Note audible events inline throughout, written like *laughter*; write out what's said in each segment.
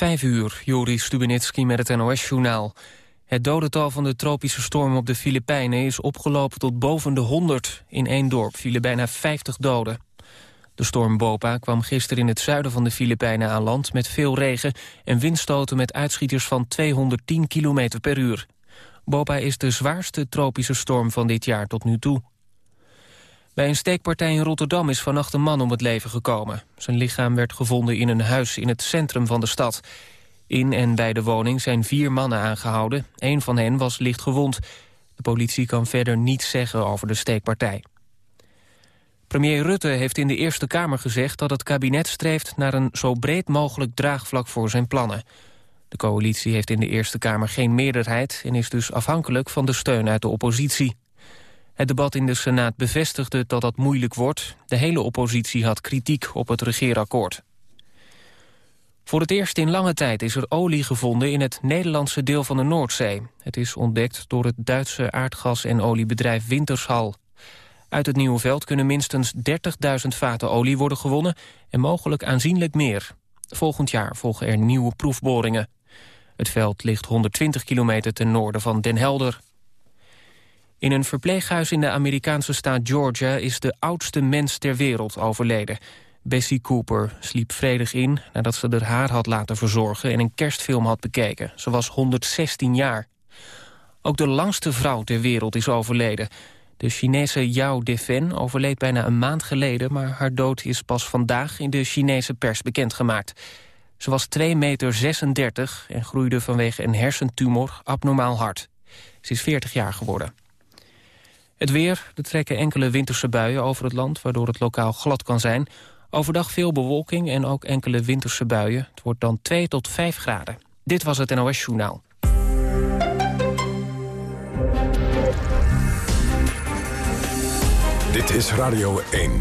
Vijf uur, Joris Stubenitski met het NOS-journaal. Het dodental van de tropische storm op de Filipijnen is opgelopen tot boven de 100. In één dorp vielen bijna 50 doden. De storm Bopa kwam gisteren in het zuiden van de Filipijnen aan land... met veel regen en windstoten met uitschieters van 210 km per uur. Bopa is de zwaarste tropische storm van dit jaar tot nu toe. Bij een steekpartij in Rotterdam is vannacht een man om het leven gekomen. Zijn lichaam werd gevonden in een huis in het centrum van de stad. In en bij de woning zijn vier mannen aangehouden. Een van hen was licht gewond. De politie kan verder niets zeggen over de steekpartij. Premier Rutte heeft in de Eerste Kamer gezegd dat het kabinet streeft naar een zo breed mogelijk draagvlak voor zijn plannen. De coalitie heeft in de Eerste Kamer geen meerderheid en is dus afhankelijk van de steun uit de oppositie. Het debat in de Senaat bevestigde dat dat moeilijk wordt. De hele oppositie had kritiek op het regeerakkoord. Voor het eerst in lange tijd is er olie gevonden in het Nederlandse deel van de Noordzee. Het is ontdekt door het Duitse aardgas- en oliebedrijf Wintershal. Uit het nieuwe veld kunnen minstens 30.000 vaten olie worden gewonnen... en mogelijk aanzienlijk meer. Volgend jaar volgen er nieuwe proefboringen. Het veld ligt 120 kilometer ten noorden van Den Helder. In een verpleeghuis in de Amerikaanse staat Georgia... is de oudste mens ter wereld overleden. Bessie Cooper sliep vredig in nadat ze er haar had laten verzorgen... en een kerstfilm had bekeken. Ze was 116 jaar. Ook de langste vrouw ter wereld is overleden. De Chinese Yao Defen overleed bijna een maand geleden... maar haar dood is pas vandaag in de Chinese pers bekendgemaakt. Ze was 2 meter 36 en groeide vanwege een hersentumor abnormaal hard. Ze is 40 jaar geworden. Het weer, er trekken enkele winterse buien over het land... waardoor het lokaal glad kan zijn. Overdag veel bewolking en ook enkele winterse buien. Het wordt dan 2 tot 5 graden. Dit was het NOS Journaal. Dit is Radio 1.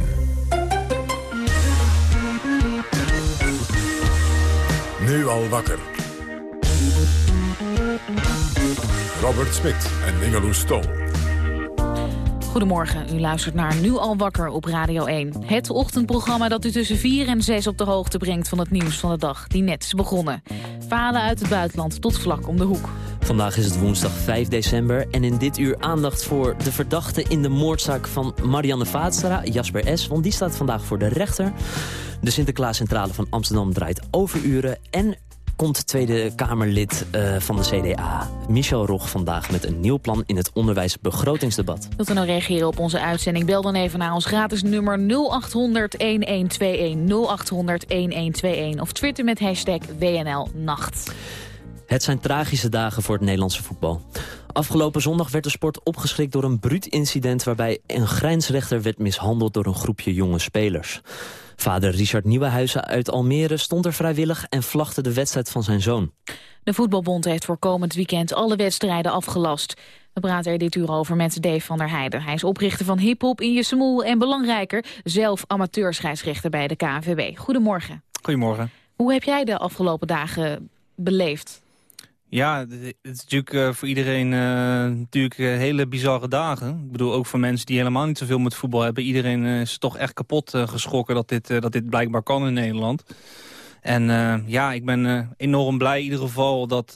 Nu al wakker. Robert Smit en Ingeloes Stol. Goedemorgen, u luistert naar Nu al wakker op Radio 1. Het ochtendprogramma dat u tussen 4 en 6 op de hoogte brengt van het nieuws van de dag die net is begonnen. Falen uit het buitenland tot vlak om de hoek. Vandaag is het woensdag 5 december en in dit uur aandacht voor de verdachte in de moordzaak van Marianne Vaatstra, Jasper S., want die staat vandaag voor de rechter. De Sinterklaascentrale van Amsterdam draait overuren en komt Tweede Kamerlid uh, van de CDA, Michel Rog, vandaag met een nieuw plan in het onderwijsbegrotingsdebat. Wilt u nou reageren op onze uitzending? Bel dan even naar ons gratis nummer 0800-1121, 0800-1121 of twitter met hashtag WNLNacht. Het zijn tragische dagen voor het Nederlandse voetbal. Afgelopen zondag werd de sport opgeschrikt door een bruut incident... waarbij een grijnsrechter werd mishandeld door een groepje jonge spelers. Vader Richard Nieuwenhuizen uit Almere stond er vrijwillig... en vlagde de wedstrijd van zijn zoon. De voetbalbond heeft voor komend weekend alle wedstrijden afgelast. We praten er dit uur over met Dave van der Heijden. Hij is oprichter van Hip Hop in je smoel en belangrijker... zelf amateurscheidsrechter bij de KNVB. Goedemorgen. Goedemorgen. Hoe heb jij de afgelopen dagen beleefd? Ja, het is natuurlijk uh, voor iedereen uh, natuurlijk uh, hele bizarre dagen. Ik bedoel, ook voor mensen die helemaal niet zoveel met voetbal hebben. Iedereen is toch echt kapot geschrokken dat dit, dat dit blijkbaar kan in Nederland. En ja, ik ben enorm blij in ieder geval dat,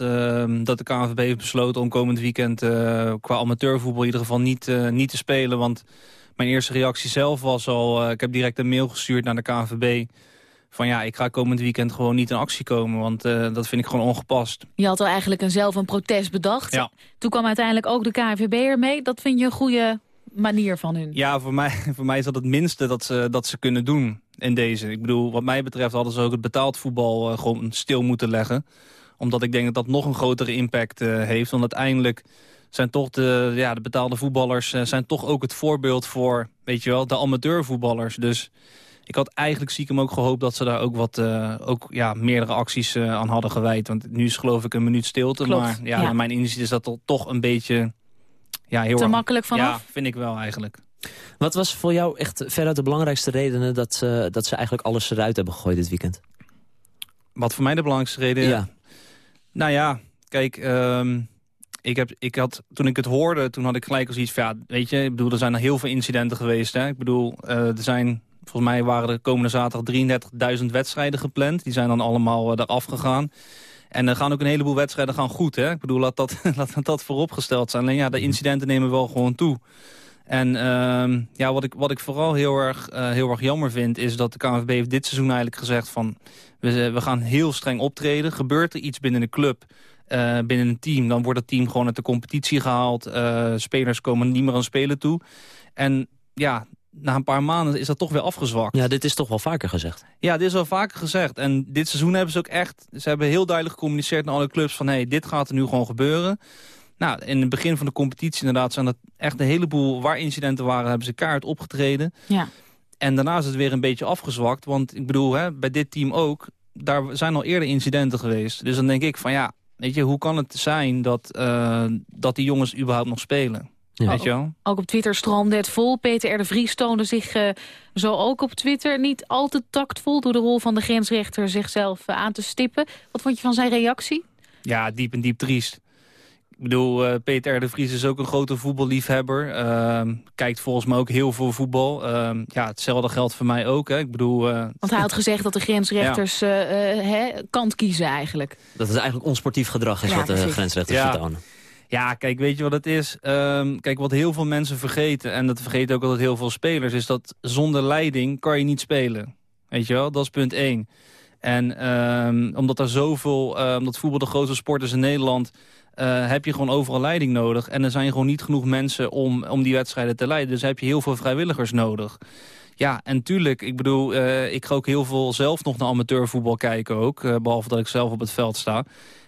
dat de KNVB heeft besloten om komend weekend qua amateurvoetbal in ieder geval niet, niet te spelen. Want mijn eerste reactie zelf was al, ik heb direct een mail gestuurd naar de KNVB van ja, ik ga komend weekend gewoon niet in actie komen. Want uh, dat vind ik gewoon ongepast. Je had al eigenlijk een zelf een protest bedacht. Ja. Toen kwam uiteindelijk ook de KNVB ermee. Dat vind je een goede manier van hun? Ja, voor mij, *laughs* voor mij is dat het minste dat ze, dat ze kunnen doen in deze. Ik bedoel, wat mij betreft hadden ze ook het betaald voetbal uh, gewoon stil moeten leggen. Omdat ik denk dat dat nog een grotere impact uh, heeft. Want uiteindelijk zijn toch de, ja, de betaalde voetballers... zijn toch ook het voorbeeld voor, weet je wel, de amateurvoetballers. Dus ik had eigenlijk stiekem ook gehoopt dat ze daar ook wat uh, ook, ja, meerdere acties uh, aan hadden gewijd. Want nu is geloof ik een minuut stilte. Klopt, maar ja, ja. mijn inzicht is dat toch een beetje... Ja, heel Te erg- makkelijk vanaf? Ja, vind ik wel eigenlijk. Wat was voor jou echt veruit de belangrijkste redenen... dat ze, dat ze eigenlijk alles eruit hebben gegooid dit weekend? Wat voor mij de belangrijkste reden... Ja. Nou ja, kijk... ehm, ik heb, ik had, toen ik het hoorde, toen had ik gelijk als iets van... Ja, weet je, ik bedoel, er zijn heel veel incidenten geweest. Hè? Ik bedoel, eh, er zijn Volgens mij waren er komende zaterdag 33.000 wedstrijden gepland. Die zijn dan allemaal uh, eraf gegaan. En er gaan ook een heleboel wedstrijden gaan goed. Hè? Ik bedoel, laat dat, *laughs* laat dat vooropgesteld zijn. Alleen ja, de incidenten nemen wel gewoon toe. En uh, ja, wat ik, wat ik vooral heel erg, uh, heel erg jammer vind... is dat de KNVB heeft dit seizoen eigenlijk gezegd van... we, we gaan heel streng optreden. Gebeurt er iets binnen de club, uh, binnen een team... dan wordt het team gewoon uit de competitie gehaald. Spelers komen niet meer aan spelen toe. En ja, na een paar maanden is dat toch weer afgezwakt. Ja, dit is toch wel vaker gezegd. Ja, dit is wel vaker gezegd. En dit seizoen hebben ze ook echt... Ze hebben heel duidelijk gecommuniceerd naar alle clubs van... hé, hey, dit gaat er nu gewoon gebeuren. Nou, in het begin van de competitie inderdaad zijn dat echt een heleboel... waar incidenten waren, hebben ze kaart opgetreden. Ja. En daarna is het weer een beetje afgezwakt. Want ik bedoel, hè, bij dit team ook... daar zijn al eerder incidenten geweest. Dus dan denk ik van ja, weet je, hoe kan het zijn dat, uh, dat die jongens überhaupt nog spelen? Ja. Weet je wel? Ook op Twitter stroomde het vol. Peter R. de Vries toonde zich uh, zo ook op Twitter niet al te tactvol... door de rol van de grensrechter zichzelf uh, aan te stippen. Wat vond je van zijn reactie? Ja, diep en diep triest. Ik bedoel, uh, Peter R. de Vries is ook een grote voetballiefhebber. Uh, kijkt volgens mij ook heel veel voetbal. Uh, ja, hetzelfde geldt voor mij ook. Hè. Ik bedoel, uh, Want hij had gezegd dat de grensrechters ja. hè, kant kiezen eigenlijk. Dat het eigenlijk onsportief gedrag is ja, wat de precies. grensrechters ja. vertonen. Ja, kijk, weet je wat het is? Um, kijk, wat heel veel mensen vergeten... en dat vergeten ook altijd heel veel spelers... is dat zonder leiding kan je niet spelen. Weet je wel? Dat is punt één. En um, omdat er zoveel... Uh, omdat voetbal de grootste sport is in Nederland... Uh, heb je gewoon overal leiding nodig. En er zijn gewoon niet genoeg mensen om, om die wedstrijden te leiden. Dus heb je heel veel vrijwilligers nodig. Ja, en tuurlijk, ik bedoel, uh, ik ga ook heel veel zelf nog naar amateurvoetbal kijken ook. Uh, behalve dat ik zelf op het veld sta.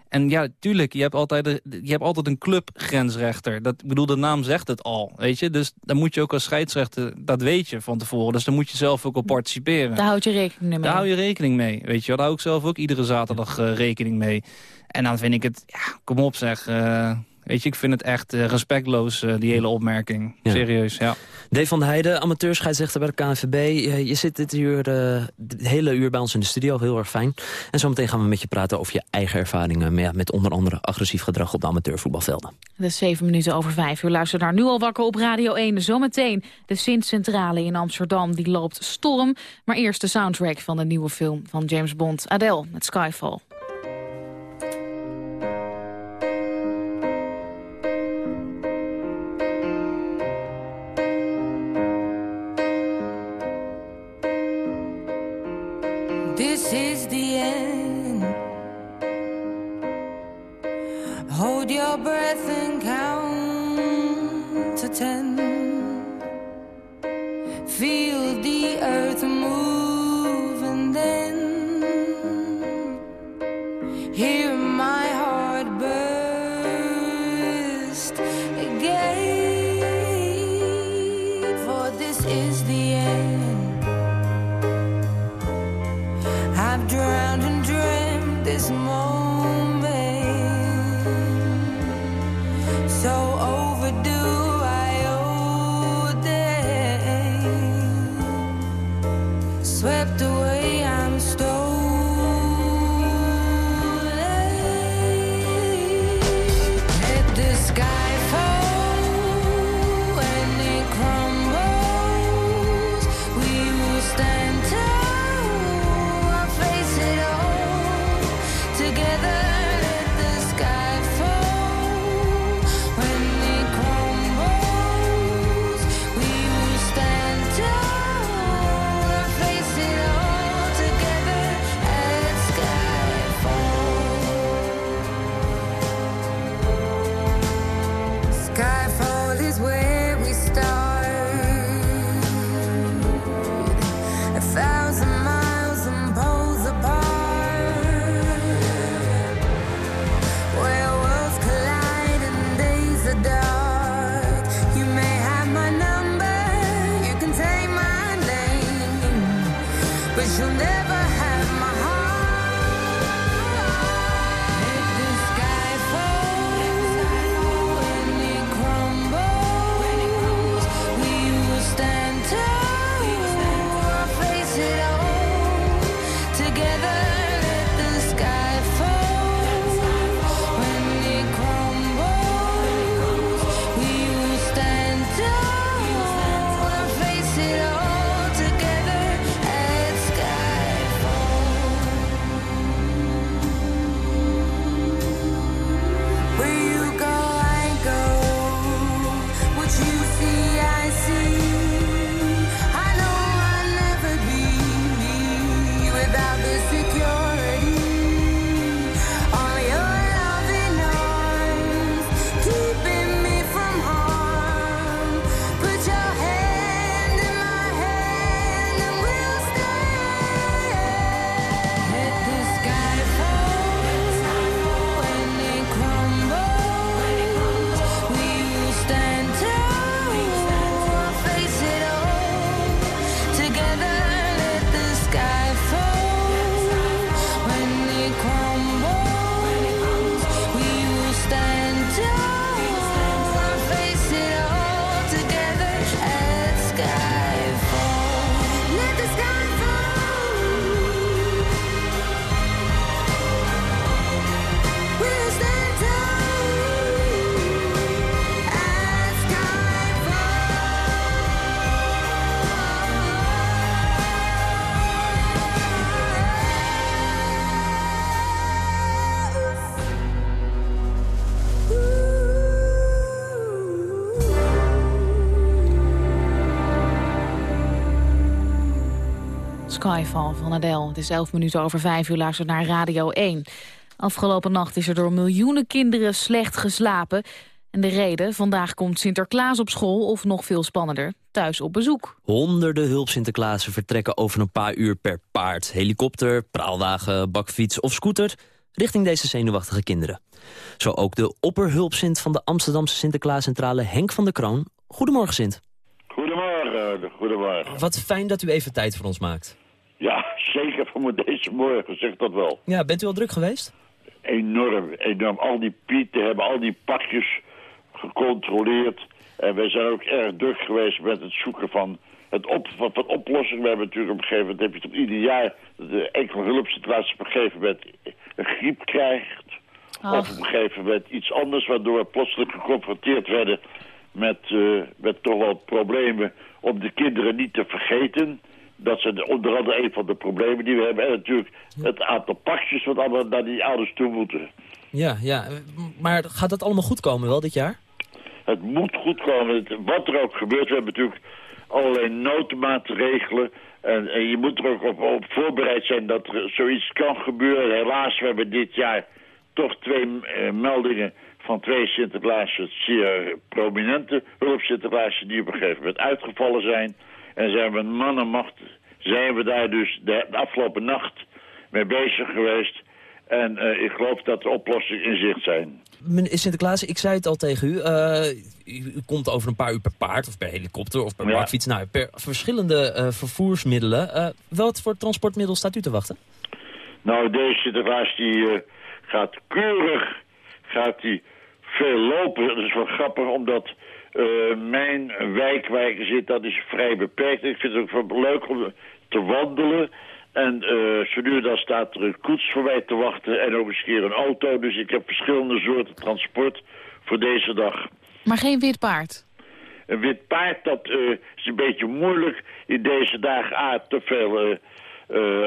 En ja, tuurlijk, je hebt altijd, je hebt altijd een clubgrensrechter. Dat, ik bedoel, de naam zegt het al, weet je. Dus dan moet je ook als scheidsrechter, dat weet je van tevoren. Dus dan moet je zelf ook op participeren. Daar houd je rekening mee. Daar hou je rekening mee, weet je. Daar hou ik zelf ook iedere zaterdag uh, rekening mee. En dan vind ik het, ja, kom op zeg... Uh, Weet je, ik vind het echt uh, respectloos, uh, die hele opmerking. Ja. Serieus, ja. Dave van der Heijden, amateurscheidsrechter bij de KNVB. Uh, je zit dit uur, het hele uur bij ons in de studio, heel erg fijn. En zometeen gaan we met je praten over je eigen ervaringen... met, met onder andere agressief gedrag op de amateurvoetbalvelden. Het is zeven minuten over vijf. U luistert naar Nu al wakker op Radio 1. Zometeen de Sint-Centrale in Amsterdam, die loopt storm. Maar eerst de soundtrack van de nieuwe film van James Bond, Adele, met Skyfall. You'll never Skyfall van Adele. Het is 11 minuten over 5 uur, luistert naar Radio 1. Afgelopen nacht is er door miljoenen kinderen slecht geslapen. En de reden, vandaag komt Sinterklaas op school of nog veel spannender, thuis op bezoek. Honderden hulpsinterklaasen vertrekken over een paar uur per paard, helikopter, praalwagen, bakfiets of scooter richting deze zenuwachtige kinderen. Zo ook de opperhulpsint van de Amsterdamse Sinterklaascentrale Henk van der Kroon. Goedemorgen Sint. Goedemorgen, goedemorgen. Wat fijn dat u even tijd voor ons maakt. Ja, *laughs* zeker voor me deze morgen, zeg dat wel. Ja, bent u al druk geweest? Enorm, enorm. Al die pieten hebben al die pakjes gecontroleerd. En wij zijn ook erg druk geweest met het zoeken van, het op, van, van oplossingen. We hebben natuurlijk op een gegeven moment, heb je toch ieder jaar, de enkele hulpsituaties op een gegeven moment een griep krijgt. Of op een gegeven moment iets anders, waardoor we plotseling geconfronteerd werden met, eh, met toch wel problemen om de kinderen niet te vergeten. Dat zijn onder andere een van de problemen die we hebben. En natuurlijk het aantal pakjes wat allemaal naar die ouders toe moeten. Ja, ja. Maar gaat dat allemaal goed komen wel dit jaar? Het moet goed komen. Wat er ook gebeurt, we hebben natuurlijk allerlei noodmaatregelen. En, en je moet er ook op, op voorbereid zijn dat er zoiets kan gebeuren. Helaas, we hebben dit jaar toch twee eh, meldingen van twee Sinterklaasjes, zeer prominente hulpsinterklaasjes die op een gegeven moment uitgevallen zijn. En zijn we man en macht, zijn we daar dus de, afgelopen nacht mee bezig geweest. En eh, ik geloof dat de oplossingen in zicht zijn. Meneer Sinterklaas, ik zei het al tegen u. eh, u, komt over een paar uur per paard of per helikopter of per Ja. Nou, per verschillende eh, vervoersmiddelen. Wat voor transportmiddel staat u te wachten? Nou, deze Sinterklaas die gaat keurig, gaat die veel lopen. Dat is wel grappig, omdat eh, mijn wijk waar ik zit, dat is vrij beperkt. Ik vind het ook leuk om te wandelen. En zo nu en dan staat er een koets voor mij te wachten en ook eens een keer een auto. Dus ik heb verschillende soorten transport voor deze dag. Maar geen wit paard. Een wit paard, dat eh, is een beetje moeilijk in deze dagen. A, te veel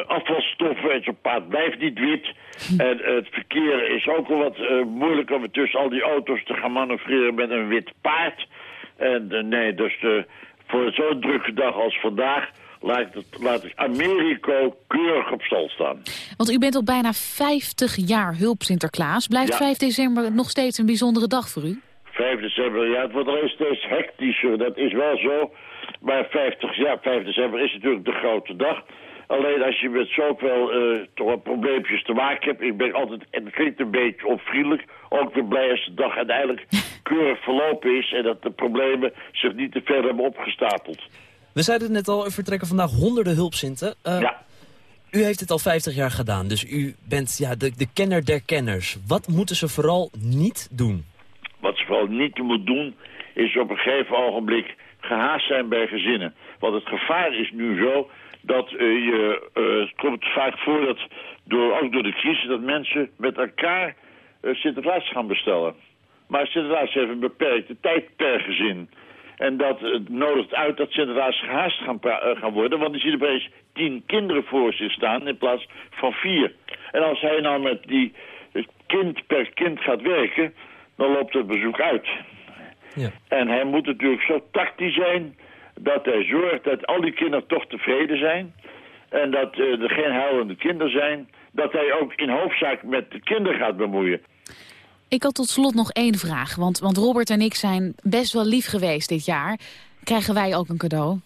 afvalstoffen en zo'n paard blijft niet wit. En eh, het verkeer is ook wel wat moeilijk om tussen al die auto's te gaan manoeuvreren met een wit paard. En eh, nee, dus eh, voor zo'n drukke dag als vandaag laat, het, laat ik Americo keurig op stal staan. Want u bent al bijna 50 jaar hulp Sinterklaas. Blijft Ja. 5 december nog steeds een bijzondere dag voor u? 5 december, ja, het wordt alleen steeds hectischer, dat is wel zo. Maar 50, ja, 5 december is natuurlijk de grote dag. Alleen als je met zoveel eh toch probleempjes te maken hebt... ik ben altijd, en het klinkt een beetje onvriendelijk... ook weer blij als de dag uiteindelijk *laughs* keurig verlopen is... en dat de problemen zich niet te ver hebben opgestapeld. We zeiden het net al, er vertrekken vandaag honderden hulpsinten. Eh, Ja, U heeft het al 50 jaar gedaan, dus u bent ja, de, de kenner der kenners. Wat moeten ze vooral niet doen? Wat ze vooral niet moet doen, is op een gegeven ogenblik gehaast zijn bij gezinnen. Want het gevaar is nu zo dat eh, je, eh, het komt vaak voor dat, door, ook door de crisis, dat mensen met elkaar eh, Sinterklaas gaan bestellen. Maar Sinterklaas heeft een beperkte tijd per gezin. En dat eh, nodigt uit dat Sinterklaas gehaast gaan, eh, gaan worden. Want die ziet opeens tien kinderen voor zich staan in plaats van vier. En als hij nou met die kind per kind gaat werken, dan loopt het bezoek uit. Ja. En hij moet natuurlijk zo tactisch zijn dat hij zorgt dat al die kinderen toch tevreden zijn. En dat eh, er geen huilende kinderen zijn. Dat hij ook in hoofdzaak met de kinderen gaat bemoeien. Ik had tot slot nog één vraag. Want, want Robert en ik zijn best wel lief geweest dit jaar. Krijgen wij ook een cadeau?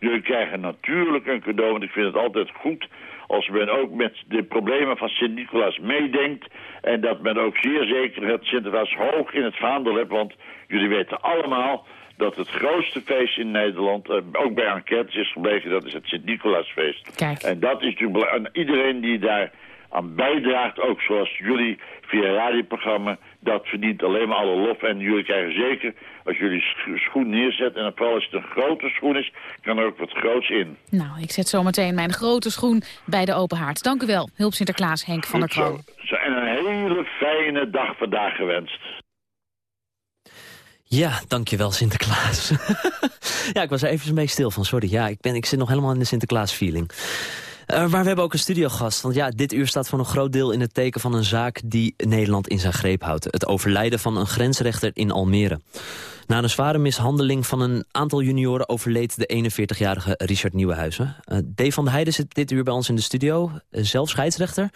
Jullie krijgen natuurlijk een cadeau, want ik vind het altijd goed als men ook met de problemen van Sint-Nicolaas meedenkt. En dat men ook zeer zeker het Sinterklaas hoog in het vaandel hebt. Want jullie weten allemaal dat het grootste feest in Nederland, eh, ook bij enquêtes is gebleken, dat is het Sint-Nicolaasfeest. Kijk. En dat is natuurlijk bela- en iedereen die daar aan bijdraagt, ook zoals jullie via radioprogramma, dat verdient alleen maar alle lof. En jullie krijgen zeker, als jullie scho- schoen neerzetten, en vooral als het een grote schoen is, kan er ook wat groots in. Nou, ik zet zometeen mijn grote schoen bij de open haard. Dank u wel, hulp Sinterklaas Henk van der Kroon. En een hele fijne dag vandaag gewenst. Ja, dankjewel Sinterklaas. *laughs* ja, ik was er even een beetje stil van, sorry. Ja, ik, ben, ik zit nog helemaal in de Sinterklaas-feeling. Maar we hebben ook een studiogast. Want ja, dit uur staat voor een groot deel in het teken van een zaak... die Nederland in zijn greep houdt. Het overlijden van een grensrechter in Almere. Na een zware mishandeling van een aantal junioren... overleed de 41-jarige Richard Nieuwenhuizen. Uh, Dave van der Heijden zit dit uur bij ons in de studio. Uh, zelf scheidsrechter.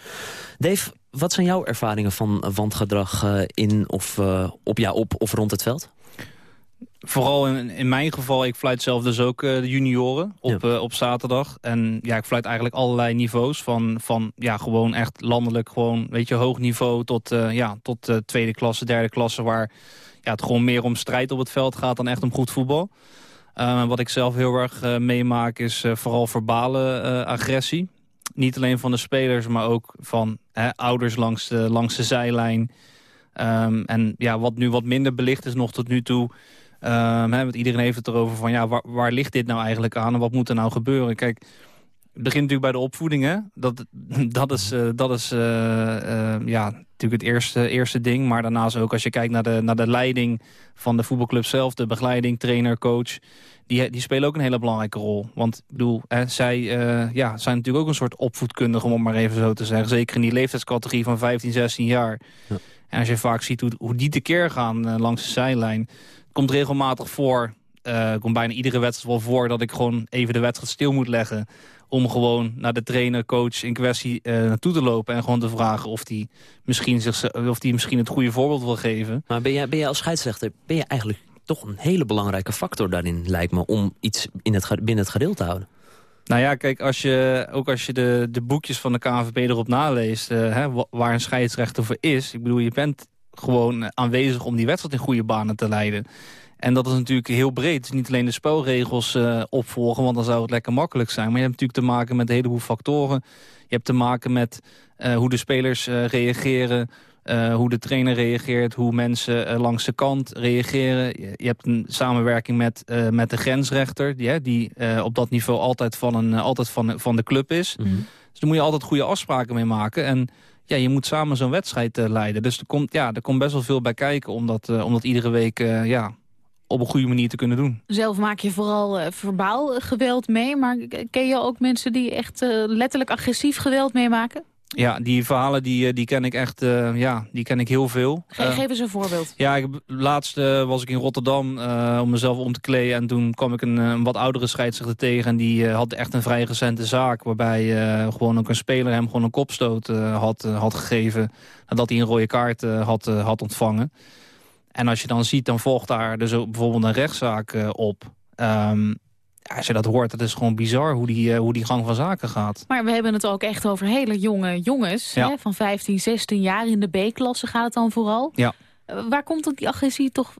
Dave, wat zijn jouw ervaringen van wandgedrag in of, op, ja, op of rond het veld? Vooral in, in mijn geval, ik fluit zelf dus ook de junioren op, ja. op zaterdag. En ja, ik fluit eigenlijk allerlei niveaus. Van, van ja, gewoon echt landelijk, gewoon, weet je, hoog niveau tot, ja, tot tweede klasse, derde klasse... waar ja, het gewoon meer om strijd op het veld gaat dan echt om goed voetbal. Uh, wat ik zelf heel erg uh, meemaak is uh, vooral verbale agressie. Niet alleen van de spelers, maar ook van ouders langs de, langs de zijlijn. Um, en ja, wat nu wat minder belicht is nog tot nu toe... Um, hè, want iedereen heeft het erover van, ja, waar, waar ligt dit nou eigenlijk aan... en wat moet er nou gebeuren? Kijk, het begint natuurlijk bij de opvoeding, hè? Dat, *laughs* dat is, uh, dat is uh, uh, ja, natuurlijk het eerste, eerste ding. Maar daarnaast ook als je kijkt naar de, naar de leiding van de voetbalclub zelf... de begeleiding, trainer, coach... Die, die spelen ook een hele belangrijke rol. Want ik bedoel, hè, zij ja, zijn natuurlijk ook een soort opvoedkundige... om het maar even zo te zeggen. Zeker in die leeftijdscategorie van 15, 16 jaar. Ja. En als je vaak ziet hoe, hoe die tekeer gaan langs de zijlijn... komt regelmatig voor... Uh, komt bijna iedere wedstrijd wel voor dat ik gewoon even de wedstrijd stil moet leggen om gewoon naar de trainer, coach in kwestie uh, naartoe te lopen... en gewoon te vragen of die misschien, zich, of die misschien het goede voorbeeld wil geven. Maar ben jij, ben jij als scheidsrechter ben je eigenlijk toch een hele belangrijke factor daarin, lijkt me... om iets in het, binnen het gereel te houden? Nou ja, kijk, als je, ook als je de, de boekjes van de KNVB erop naleest... Uh, hè, waar een scheidsrechter voor is... ik bedoel, je bent gewoon aanwezig om die wedstrijd in goede banen te leiden... En dat is natuurlijk heel breed. Het is niet alleen de spelregels uh, opvolgen, want dan zou het lekker makkelijk zijn. Maar je hebt natuurlijk te maken met een heleboel factoren. Je hebt te maken met uh, hoe de spelers uh, reageren... hoe de trainer reageert, hoe mensen langs de kant reageren. Je, je hebt een samenwerking met, met de grensrechter... die, die op dat niveau altijd van, een, altijd van, van de club is. Mm -hmm. Dus daar moet je altijd goede afspraken mee maken. En ja, je moet samen zo'n wedstrijd leiden. Dus er komt, ja, er komt best wel veel bij kijken... om dat, om dat iedere week ja, op een goede manier te kunnen doen. Zelf maak je vooral verbaal geweld mee, maar ken je ook mensen die echt letterlijk agressief geweld meemaken? Ja, die verhalen die, die ken ik echt, uh, ja, die ken ik heel veel. Ge geef eens een voorbeeld. Ja, ik, laatst was ik in Rotterdam om mezelf om te kleden. En toen kwam ik een, een wat oudere scheidsrechter tegen. En die had echt een vrij recente zaak. Waarbij gewoon ook een speler hem gewoon een kopstoot had, had gegeven. Nadat hij een rode kaart had, had ontvangen. En als je dan ziet, dan volgt daar dus ook bijvoorbeeld een rechtszaak op. Um, als je dat hoort, dat is gewoon bizar hoe die, uh, hoe die gang van zaken gaat. Maar we hebben het ook echt over hele jonge jongens. Ja. Hè, van 15, 16 jaar in de B-klasse gaat het dan vooral. Ja. Uh, waar komt die agressie toch,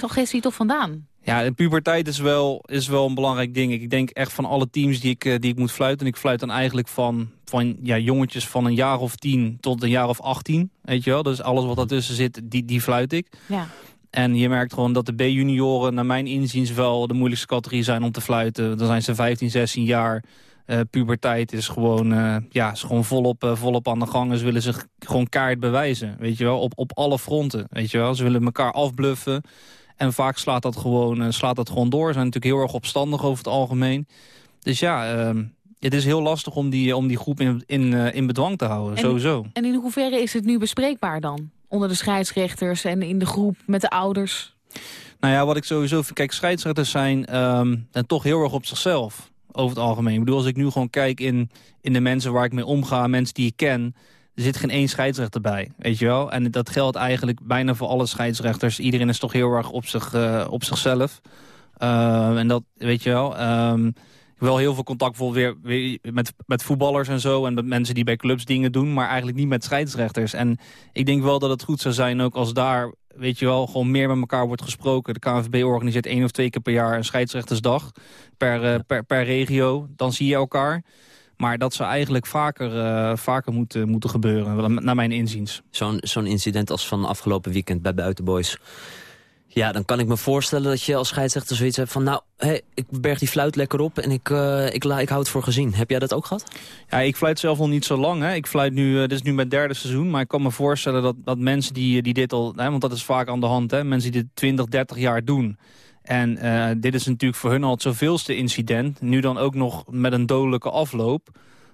agressie toch vandaan? Ja, de puberteit is wel, is wel een belangrijk ding. Ik denk echt van alle teams die ik, die ik moet fluiten... ik fluit dan eigenlijk van, van ja, jongetjes van een jaar of tien tot een jaar of achttien. Weet je wel? Dus alles wat daartussen zit, die, die fluit ik. Ja. En je merkt gewoon dat de B-junioren naar mijn inziens wel de moeilijkste categorie zijn om te fluiten. Dan zijn ze 15, 16 jaar. Uh, puberteit is gewoon, uh, ja, is gewoon volop, uh, volop aan de gang. Ze willen zich gewoon kaart bewijzen, weet je wel, op, op alle fronten, weet je wel. Ze willen elkaar afbluffen. En vaak slaat dat gewoon, slaat dat gewoon door. Ze zijn natuurlijk heel erg opstandig over het algemeen. Dus ja, ehm, het is heel lastig om die, om die groep in, in, in bedwang te houden, en, sowieso. En in hoeverre is het nu bespreekbaar dan? Onder de scheidsrechters en in de groep met de ouders? Nou ja, wat ik sowieso vind... Kijk, scheidsrechters zijn um, en toch heel erg op zichzelf. Over het algemeen. Ik bedoel, als ik nu gewoon kijk in, in de mensen waar ik mee omga... mensen die ik ken... Er zit geen één scheidsrechter bij, weet je wel? En dat geldt eigenlijk bijna voor alle scheidsrechters. Iedereen is toch heel erg op, zich, uh, op zichzelf. Uh, en dat, weet je wel... Um, wel heel veel contact bijvoorbeeld weer, weer, met, met voetballers en zo... en met mensen die bij clubs dingen doen, maar eigenlijk niet met scheidsrechters. En ik denk wel dat het goed zou zijn ook als daar, weet je wel... gewoon meer met elkaar wordt gesproken. De KNVB organiseert één of twee keer per jaar een scheidsrechtersdag per, uh, per, per regio. Dan zie je elkaar. Maar dat zou eigenlijk vaker, uh, vaker moeten, moeten gebeuren, naar mijn inziens. Zo'n zo'n incident als van afgelopen weekend bij Buitenboys... Ja, dan kan ik me voorstellen dat je als scheidsrechter zoiets hebt van... nou, hey, ik berg die fluit lekker op en ik, uh, ik, ik hou het voor gezien. Heb jij dat ook gehad? Ja, ik fluit zelf nog niet zo lang. Hè. Ik fluit nu, uh, dit is nu mijn derde seizoen. Maar ik kan me voorstellen dat, dat mensen die, die dit al... Hè, want dat is vaak aan de hand, hè, mensen die dit 20, 30 jaar doen... En uh, dit is natuurlijk voor hun al het zoveelste incident. Nu dan ook nog met een dodelijke afloop.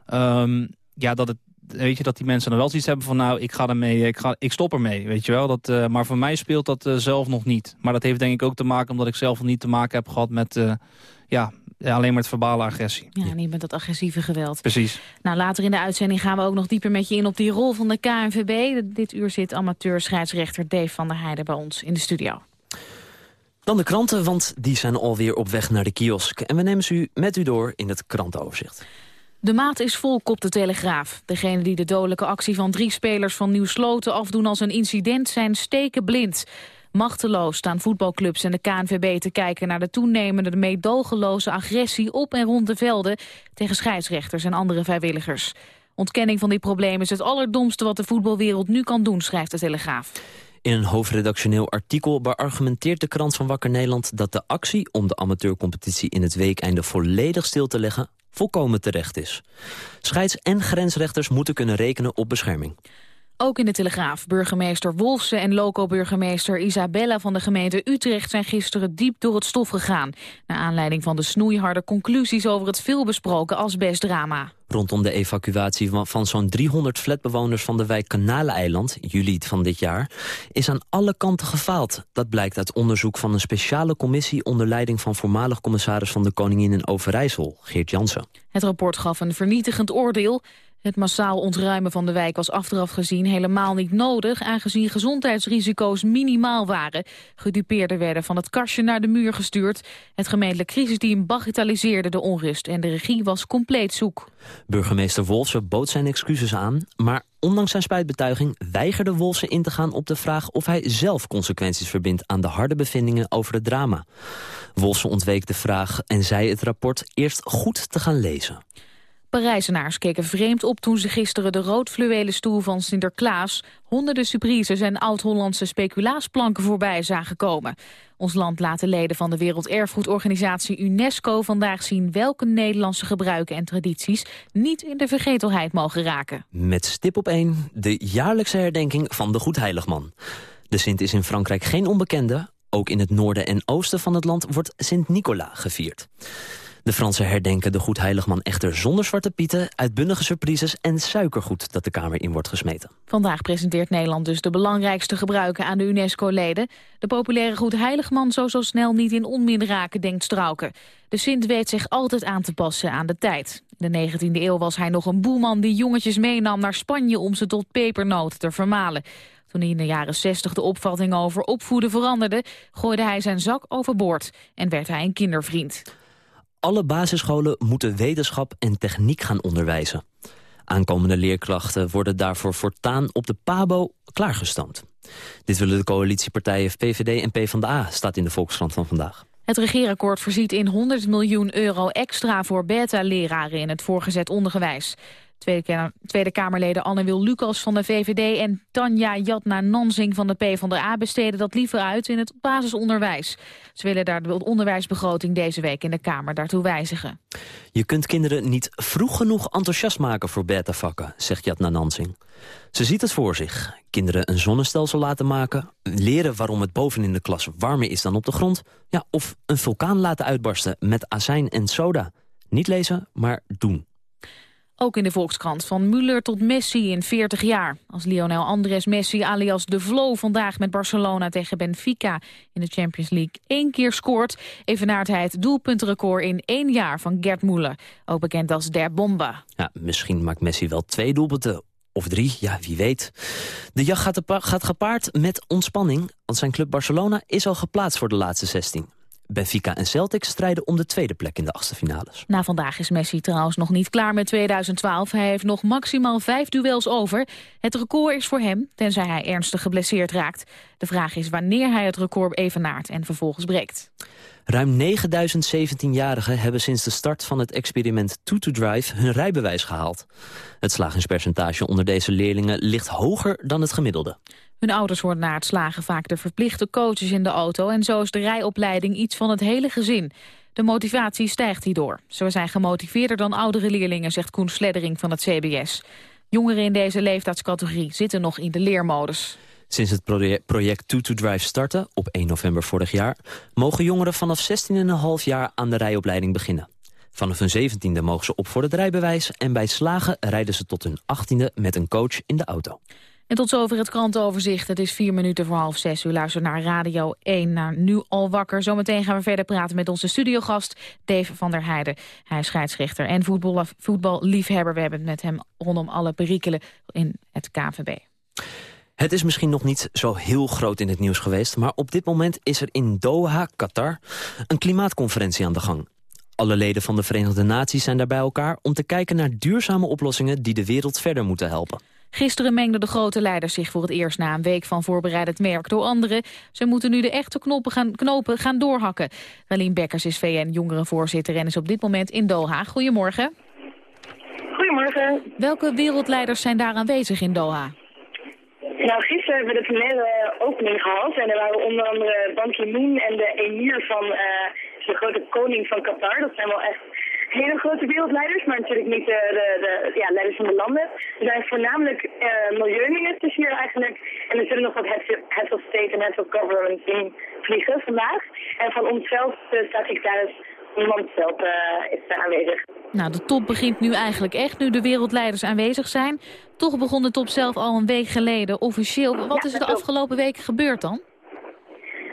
Ehm, ja, dat het weet je, dat die mensen dan wel zoiets hebben van... nou, ik ga ermee, ik, ga, ik stop ermee, weet je wel. Dat, uh, maar voor mij speelt dat uh, zelf nog niet. Maar dat heeft denk ik ook te maken omdat ik zelf nog niet te maken heb gehad met... Uh, ja, alleen met verbale agressie. Ja, niet met dat agressieve geweld. Precies. Nou, later in de uitzending gaan we ook nog dieper met je in op die rol van de KNVB. Dit uur zit amateur-scheidsrechter Dave van der Heijden bij ons in de studio. Dan de kranten, want die zijn alweer op weg naar de kiosk. En we nemen ze u met u door in het krantenoverzicht. De maat is vol, kop de Telegraaf. Degenen die de dodelijke actie van drie spelers van Nieuw Sloten afdoen als een incident zijn stekenblind. Machteloos staan voetbalclubs en de KNVB te kijken naar de toenemende meedogenloze agressie op en rond de velden tegen scheidsrechters en andere vrijwilligers. Ontkenning van dit probleem is het allerdomste wat de voetbalwereld nu kan doen, schrijft de Telegraaf. In een hoofdredactioneel artikel beargumenteert de krant van Wakker Nederland dat de actie om de amateurcompetitie in het weekeinde volledig stil te leggen volkomen terecht is. Scheids- en grensrechters moeten kunnen rekenen op bescherming. Ook in de Telegraaf. Burgemeester Wolfsen en loco-burgemeester Isabella van de gemeente Utrecht zijn gisteren diep door het stof gegaan. Naar aanleiding van de snoeiharde conclusies over het veelbesproken asbestdrama. Rondom de evacuatie van zo'n 300 flatbewoners van de wijk Kanaleneiland, juli van dit jaar, is aan alle kanten gefaald. Dat blijkt uit onderzoek van een speciale commissie onder leiding van voormalig commissaris van de Koningin in Overijssel, Geert Jansen. Het rapport gaf een vernietigend oordeel. Het massaal ontruimen van de wijk was achteraf gezien helemaal niet nodig... aangezien gezondheidsrisico's minimaal waren. Gedupeerden werden van het kastje naar de muur gestuurd. Het gemeentelijk crisisteam bagatelliseerde de onrust... en de regie was compleet zoek. Burgemeester Wolfsen bood zijn excuses aan... maar ondanks zijn spijtbetuiging weigerde Wolfsen in te gaan op de vraag... of hij zelf consequenties verbindt aan de harde bevindingen over het drama. Wolfsen ontweek de vraag en zei het rapport eerst goed te gaan lezen. Parijzenaars keken vreemd op toen ze gisteren de rood-fluwelen stoel van Sinterklaas, honderden surprises en oud-Hollandse speculaasplanken voorbij zagen komen. Ons land laat de leden van de Werelderfgoedorganisatie UNESCO vandaag zien welke Nederlandse gebruiken en tradities niet in de vergetelheid mogen raken. Met stip op één de jaarlijkse herdenking van de Goedheiligman. De Sint is in Frankrijk geen onbekende. Ook in het noorden en oosten van het land wordt Sint-Nicola gevierd. De Fransen herdenken de Goedheiligman echter zonder zwarte pieten... uitbundige surprises en suikergoed dat de Kamer in wordt gesmeten. Vandaag presenteert Nederland dus de belangrijkste gebruiken aan de UNESCO-leden. De populaire Goedheiligman zou zo snel niet in onmin raken, denkt Strauken. De Sint weet zich altijd aan te passen aan de tijd. In de 19e eeuw was hij nog een boeman die jongetjes meenam naar Spanje... om ze tot pepernoot te vermalen. Toen in de jaren 60 de opvatting over opvoeden veranderde... gooide hij zijn zak overboord en werd hij een kindervriend. Alle basisscholen moeten wetenschap en techniek gaan onderwijzen. Aankomende leerkrachten worden daarvoor voortaan op de PABO klaargestoomd. Dit willen de coalitiepartijen VVD en PvdA, staat in de Volkskrant van vandaag. Het regeerakkoord voorziet in 100 miljoen euro extra voor beta-leraren in het voorgezet onderwijs. Tweede, Kamerleden Anne-Wil Lucas van de VVD en Tanja Jatna Nansing van de PvdA besteden dat liever uit in het basisonderwijs. Ze willen daar de onderwijsbegroting deze week in de Kamer daartoe wijzigen. Je kunt kinderen niet vroeg genoeg enthousiast maken voor beta-vakken, zegt Jatna Nansing. Ze ziet het voor zich. Kinderen een zonnestelsel laten maken, leren waarom het boven in de klas warmer is dan op de grond, ja, of een vulkaan laten uitbarsten met azijn en soda. Niet lezen, maar doen. Ook in de Volkskrant van Müller tot Messi in 40 jaar. Als Lionel Andres Messi alias De Vlo vandaag met Barcelona tegen Benfica in de Champions League één keer scoort, evenaart hij het doelpuntenrecord in één jaar van Gerd Müller, ook bekend als Der Bomba. Ja, misschien maakt Messi wel twee doelpunten of drie, ja, wie weet. De jacht gaat, gaat gepaard met ontspanning, want zijn club Barcelona is al geplaatst voor de laatste 16. Benfica en Celtic strijden om de tweede plek in de achtste finales. Na vandaag is Messi trouwens nog niet klaar met 2012. Hij heeft nog maximaal vijf duels over. Het record is voor hem, tenzij hij ernstig geblesseerd raakt. De vraag is wanneer hij het record evenaart en vervolgens breekt. Ruim 9000 17-jarigen hebben sinds de start van het experiment Two to Drive hun rijbewijs gehaald. Het slagingspercentage onder deze leerlingen ligt hoger dan het gemiddelde. Hun ouders worden na het slagen vaak de verplichte coaches in de auto... en zo is de rijopleiding iets van het hele gezin. De motivatie stijgt hierdoor. Ze zijn gemotiveerder dan oudere leerlingen, zegt Koen Sleddering van het CBS. Jongeren in deze leeftijdscategorie zitten nog in de leermodus. Sinds het project Two to Drive startte, op 1 november vorig jaar... mogen jongeren vanaf 16,5 jaar aan de rijopleiding beginnen. Vanaf hun zeventiende mogen ze op voor het rijbewijs... en bij slagen rijden ze tot hun achttiende met een coach in de auto. En tot zover het krantenoverzicht. Het is vier minuten voor half zes. U luistert naar Radio 1, naar Nu Al Wakker. Zometeen gaan we verder praten met onze studiogast Dave van der Heijden. Hij is scheidsrechter en voetbal, voetballiefhebber. We hebben het met hem rondom alle perikelen in het KVB. Het is misschien nog niet zo heel groot in het nieuws geweest... maar op dit moment is er in Doha, Qatar, een klimaatconferentie aan de gang. Alle leden van de Verenigde Naties zijn daar bij elkaar... om te kijken naar duurzame oplossingen die de wereld verder moeten helpen. Gisteren mengden de grote leiders zich voor het eerst na een week van voorbereidend werk door anderen. Ze moeten nu de echte knopen gaan, knopen gaan doorhakken. Ralien Bekkers is VN-jongerenvoorzitter en is op dit moment in Doha. Goedemorgen. Goedemorgen. Welke wereldleiders zijn daar aanwezig in Doha? Nou, gisteren hebben we de plenaire opening gehad. En er waren onder andere Ban Ki-moon en de emir van uh, de grote koning van Qatar. Dat zijn wel echt hele grote wereldleiders, maar natuurlijk niet de, de, de ja, leiders van de landen. Er zijn voornamelijk uh, milieuministers hier eigenlijk. En er zullen nog wat heads of state en heads of government in vliegen vandaag. En van onszelf, de staatssecretaris niemand zelf uh, is aanwezig. Nou, de top begint nu eigenlijk echt, nu de wereldleiders aanwezig zijn. Toch begon de top zelf al een week geleden officieel. Wat is er de afgelopen weken gebeurd dan?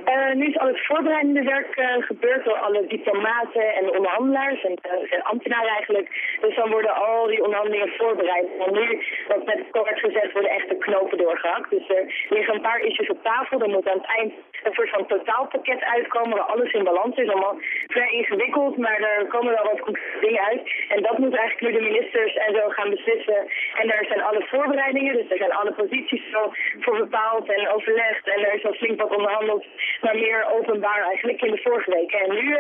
Uh, nu is al het voorbereidende werk uh, gebeurd door alle diplomaten en onderhandelaars en, en, ambtenaren eigenlijk. Dus dan worden al die onderhandelingen voorbereid. En nu, wat net kort gezegd, worden echt de knopen doorgehakt. Dus er liggen een paar issues op tafel. Er moet aan het eind een soort van totaalpakket uitkomen waar alles in balans is. Allemaal vrij ingewikkeld, maar er komen wel wat concrete dingen uit. En dat moet eigenlijk nu de ministers en zo gaan beslissen. En daar zijn alle voorbereidingen, dus er zijn alle posities zo voor bepaald en overlegd. En er is al flink wat onderhandeld maar meer openbaar eigenlijk in de vorige weken. En nu uh,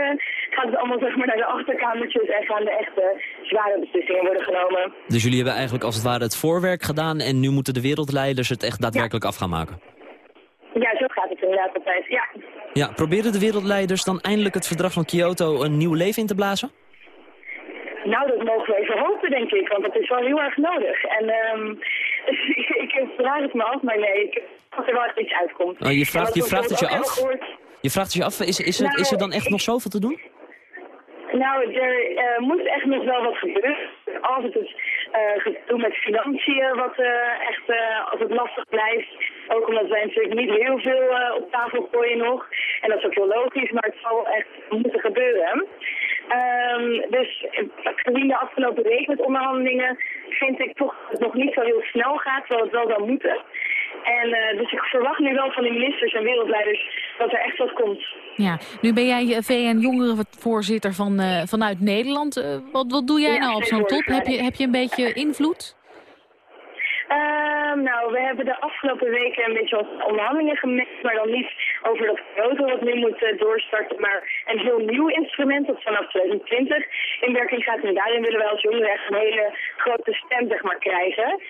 gaat het allemaal zeg maar naar de achterkamertjes en gaan de echte zware beslissingen worden genomen. Dus jullie hebben eigenlijk als het ware het voorwerk gedaan en nu moeten de wereldleiders het echt daadwerkelijk af gaan maken? Ja, zo gaat het inderdaad altijd, ja. Ja, proberen de wereldleiders dan eindelijk het verdrag van Kyoto een nieuw leven in te blazen? Nou, dat mogen we even hopen, denk ik, want dat is wel heel erg nodig. En um, *laughs* ik vraag het me af, maar nee, ik als er wel echt iets uitkomt. Oh, je vraagt, je vraagt het je af? Je vraagt het je af, is, is, er, is er dan echt nog zoveel te doen? Nou, er uh, moet echt nog wel wat gebeuren. Als het uh, doen met financiën, wat uh, echt, als het lastig blijft. Ook omdat wij natuurlijk niet heel veel op tafel gooien nog. En dat is ook heel logisch, maar het zal echt moeten gebeuren. Um, dus gezien de afgelopen week met onderhandelingen vind ik toch dat het nog niet zo heel snel gaat, terwijl het wel zou moeten. En uh, dus ik verwacht nu wel van de ministers en wereldleiders dat er echt wat komt. Ja, nu ben jij VN-jongerenvoorzitter van, uh, vanuit Nederland. Uh, wat, wat doe jij nou op zo'n top? Heb je, heb je een beetje invloed? Uh, nou, we hebben de afgelopen weken een beetje onderhandelingen gemist, maar dan niet over dat grote wat nu moet uh, doorstarten, maar een heel nieuw instrument dat vanaf 2020 in werking gaat. En daarin willen wij als jongeren echt een hele grote stem zeg maar, krijgen.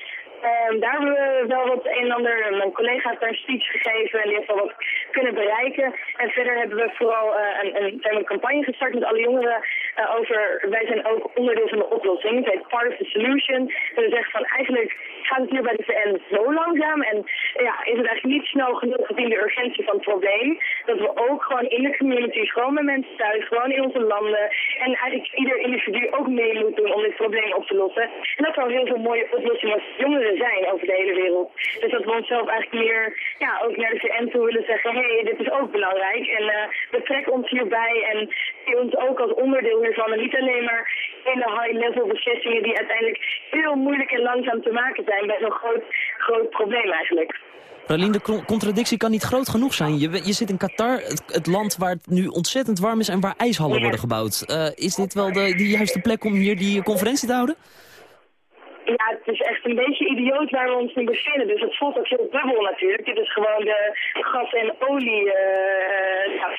Um, daar hebben we wel wat een en ander, mijn collega heeft daar een speech gegeven en die heeft wel wat kunnen bereiken. En verder hebben we vooral uh, een, een, een campagne gestart met alle jongeren uh, over, wij zijn ook onderdeel van de oplossing. Het heet Part of the Solution. En we zeggen van eigenlijk gaat het hier bij de VN zo langzaam en ja, is het eigenlijk niet snel genoeg gezien de urgentie van het probleem. Dat we ook gewoon in de communities, gewoon met mensen thuis, gewoon in onze landen en eigenlijk ieder individu ook mee moet doen om dit probleem op te lossen. En dat zou heel veel mooie oplossingen als jongeren zijn over de hele wereld. Dus dat we onszelf eigenlijk meer, ja, ook naar de VN toe willen zeggen, hé, hey, dit is ook belangrijk. En uh, betrek ons hierbij en zie ons ook als onderdeel hiervan. En niet alleen maar in de high-level beslissingen die uiteindelijk heel moeilijk en langzaam te maken zijn bij zo'n groot, groot probleem eigenlijk. Pralien, de contradictie kan niet groot genoeg zijn. Je, je zit in Qatar, het, land waar het nu ontzettend warm is en waar ijshallen worden gebouwd. Uh, is dit wel de, de juiste plek om hier die conferentie te houden? Ja, het is echt een beetje idioot waar we ons nu bevinden. Dus het voelt ook heel dubbel natuurlijk. Dit is gewoon de gas- en olie uh,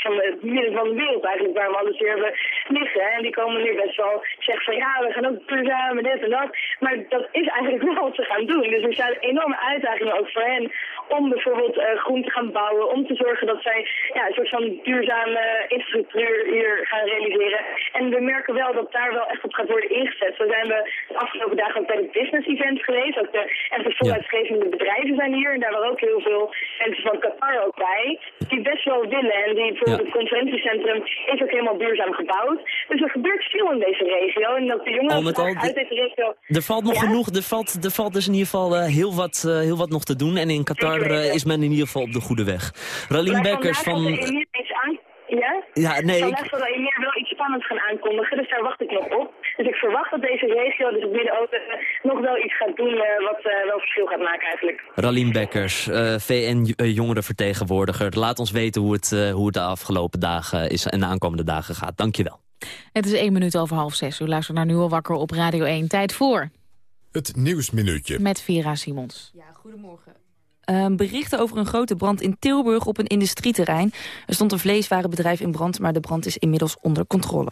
van het midden van de wereld eigenlijk, waar we alles weer hebben liggen. En die komen nu best wel zeggen van ja, we gaan ook duurzaam en dit en dat. Maar dat is eigenlijk *laughs* wel wat ze gaan doen. Dus er zijn enorme uitdagingen ook voor hen om bijvoorbeeld uh, groen te gaan bouwen. Om te zorgen dat zij ja, een soort van duurzame infrastructuur hier gaan realiseren. En we merken wel dat daar wel echt op gaat worden ingezet. Zo zijn we de afgelopen dagen ook business event geweest. Ook de echte vooruitstrevende bedrijven zijn hier. En daar waren ook heel veel mensen van Qatar ook bij, die best wel willen. En die voor Ja. het conferentiecentrum is ook helemaal duurzaam gebouwd. Dus er gebeurt veel in deze regio. En ook de jongeren Al met al, vandaag uit de- deze regio... Er valt nog Ja? genoeg, er valt, er valt dus in ieder geval eh, heel, wat, eh, heel wat nog te doen. En in Qatar eh, is men in ieder geval op de goede weg. Ralien Bekkers van... de. Ja? Ja, nee, Vandaag ik, zal de emir wel iets spannends gaan aankondigen, dus daar wacht ik nog op. Dus ik verwacht dat deze regio, dus het Midden-Oosten, nog wel iets gaat doen eh, wat eh, wel verschil gaat maken eigenlijk. Ralien Bekkers, eh, VN-jongerenvertegenwoordiger. Laat ons weten hoe het, eh, hoe het de afgelopen dagen is en de aankomende dagen gaat. Dank je wel. Het is één minuut over half zes. U luistert naar Nu al wakker op Radio 1. Tijd voor Het Nieuwsminuutje. met Vera Simons. Ja, goedemorgen. Ehm, berichten over een grote brand in Tilburg op een industrieterrein. Er stond een vleeswarenbedrijf in brand, maar de brand is inmiddels onder controle.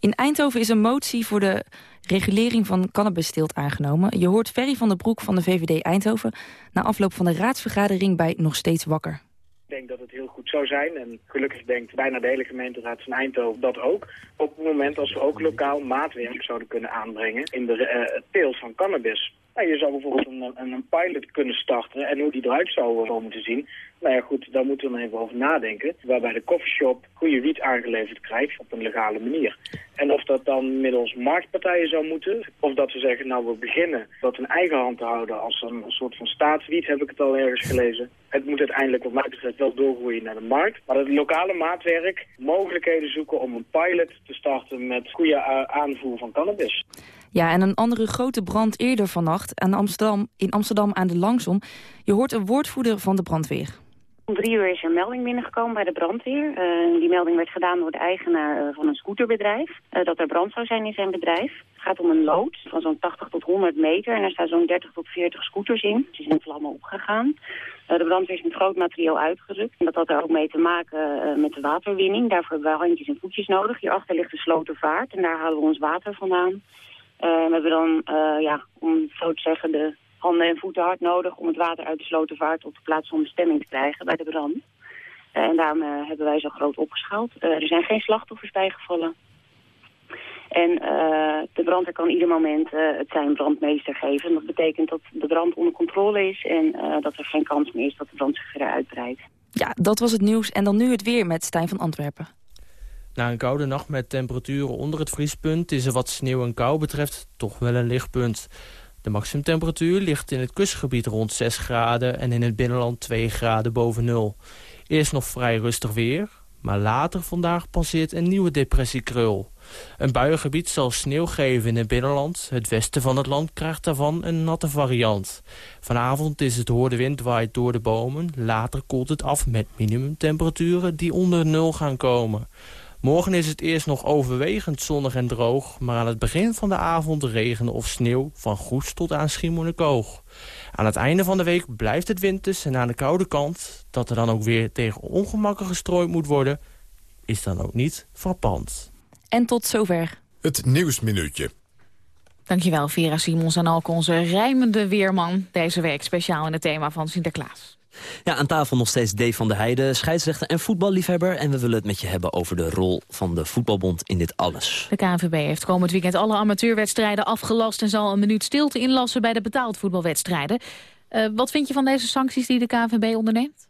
In Eindhoven is een motie voor de regulering van cannabisteelt aangenomen. Je hoort Ferry van der Broek van de VVD Eindhoven... na afloop van de raadsvergadering bij Nog Steeds Wakker. Ik denk dat het heel goed zou zijn. En gelukkig denkt bijna de hele gemeenteraad van Eindhoven dat ook. Op het moment als we ook lokaal maatwerk zouden kunnen aanbrengen in de eh, teelt van cannabis. Je zou bijvoorbeeld een, een, pilot kunnen starten en hoe die eruit zou eh, komen te zien. Nou ja goed, daar moeten we dan even over nadenken. Waarbij de coffeeshop goede wiet aangeleverd krijgt op een legale manier. En of dat dan middels marktpartijen zou moeten. Of dat we zeggen, nou we beginnen dat in eigen hand te houden als een, een soort van staatswiet, heb ik het al ergens gelezen. Het moet uiteindelijk wat mij betreft wel doorgroeien naar de markt. Maar het lokale maatwerk, mogelijkheden zoeken om een pilot te starten met goede eh, aanvoer van cannabis. Ja, en een andere grote brand eerder vannacht aan Amsterdam, in Amsterdam aan de Langsom. Je hoort een woordvoerder van de brandweer. Om drie uur is er melding binnengekomen bij de brandweer. Eh, die melding werd gedaan door de eigenaar eh, van een scooterbedrijf. eh, dat er brand zou zijn in zijn bedrijf. Het gaat om een loods van zo'n 80 tot 100 meter. En er staan zo'n 30 tot 40 scooters in. Ze zijn vlammen opgegaan. De brandweer is met groot materiaal uitgerukt. En dat had er ook mee te maken met de waterwinning. Daarvoor hebben we handjes en voetjes nodig. Hierachter ligt de Slotervaart en daar halen we ons water vandaan. Eh, we hebben dan, eh, ja, om zo te zeggen, de handen en voeten hard nodig om het water uit de slotenvaart op de plaats van bestemming te krijgen bij de brand. Eh, en daarom hebben wij zo groot opgeschaald. Er zijn geen slachtoffers bijgevallen. En de brandweer kan ieder moment het zijn brandmeester geven. En dat betekent dat de brand onder controle is en dat er geen kans meer is dat de brand zich verder uitbreidt. Ja, dat was het nieuws. En dan nu het weer met Stijn van Antwerpen. Na een koude nacht met temperaturen onder het vriespunt... is er wat sneeuw en kou betreft toch wel een lichtpunt. De maximumtemperatuur ligt in het kustgebied rond 6 graden... en in het binnenland 2 graden boven nul. Eerst nog vrij rustig weer, maar later vandaag passeert een nieuwe depressiekrul. Een buiengebied zal sneeuw geven in het binnenland. Het westen van het land krijgt daarvan een natte variant. Vanavond is het hoorde wind waait door de bomen. Later koelt het af met minimumtemperaturen die onder nul gaan komen. Morgen is het eerst nog overwegend zonnig en droog... maar aan het begin van de avond regen of sneeuw van Goes tot aan Schiermonnikoog. Aan het einde van de week blijft het winters en aan de koude kant... dat er dan ook weer tegen ongemakken gestrooid moet worden... is dan ook niet frappant. En tot zover. Het Nieuwsminuutje. Dankjewel Vera Simons en ook onze rijmende weerman deze week. Speciaal in het thema van Sinterklaas. Ja, aan tafel nog steeds Dave van der Heijden, scheidsrechter en voetballiefhebber. En we willen het met je hebben over de rol van de voetbalbond in dit alles. De KNVB heeft komend weekend alle amateurwedstrijden afgelast... en zal een minuut stilte inlassen bij de betaald voetbalwedstrijden. Eh, wat vind je van deze sancties die de KNVB onderneemt?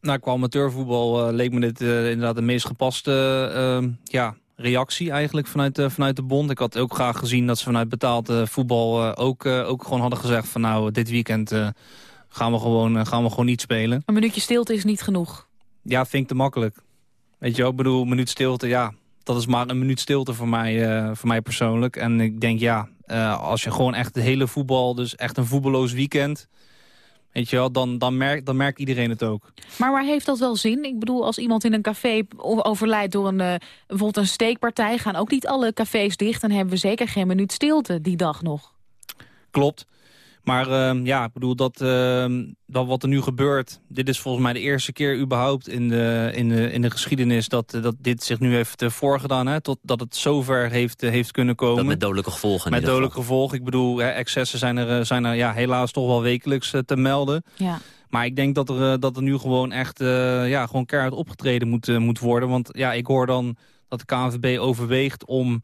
Nou, qua amateurvoetbal eh, leek me dit eh, inderdaad de meest gepaste eh, ja, reactie eigenlijk vanuit, vanuit de bond. Ik had ook graag gezien dat ze vanuit betaald voetbal ook, ook gewoon hadden gezegd van nou, dit weekend eh, gaan, we gewoon, eh, gaan we gewoon niet spelen. Een minuutje stilte is niet genoeg. Ja, vind ik te makkelijk. Weet je wel, ik bedoel, een minuut stilte, ja, dat is maar een minuut stilte voor mij, eh, voor mij persoonlijk. En ik denk, ja, eh, als je gewoon echt de hele voetbal, dus echt een voetballoos weekend... Weet je wel, dan, dan, merkt, dan merkt iedereen het ook. Maar waar heeft dat wel zin? Ik bedoel, als iemand in een café overlijdt door een, bijvoorbeeld een steekpartij... gaan ook niet alle cafés dicht en hebben we zeker geen minuut stilte die dag nog. Klopt. Maar ehm, ja, ik bedoel, dat, ehm, dat wat er nu gebeurt... dit is volgens mij de eerste keer überhaupt in de, in de, in de geschiedenis... dat, dat dit zich nu heeft eh, voorgedaan, hè, tot, dat het zover heeft, eh, heeft kunnen komen. Dat met dodelijke gevolgen. Met dodelijke gevolgen. Ik bedoel, hè, excessen zijn er, eh, zijn er ja, helaas toch wel wekelijks eh, te melden. Ja. Maar ik denk dat er, eh, dat er nu gewoon echt eh, ja, gewoon keihard opgetreden moet, eh, moet worden. Want ja, ik hoor dan dat de KNVB overweegt om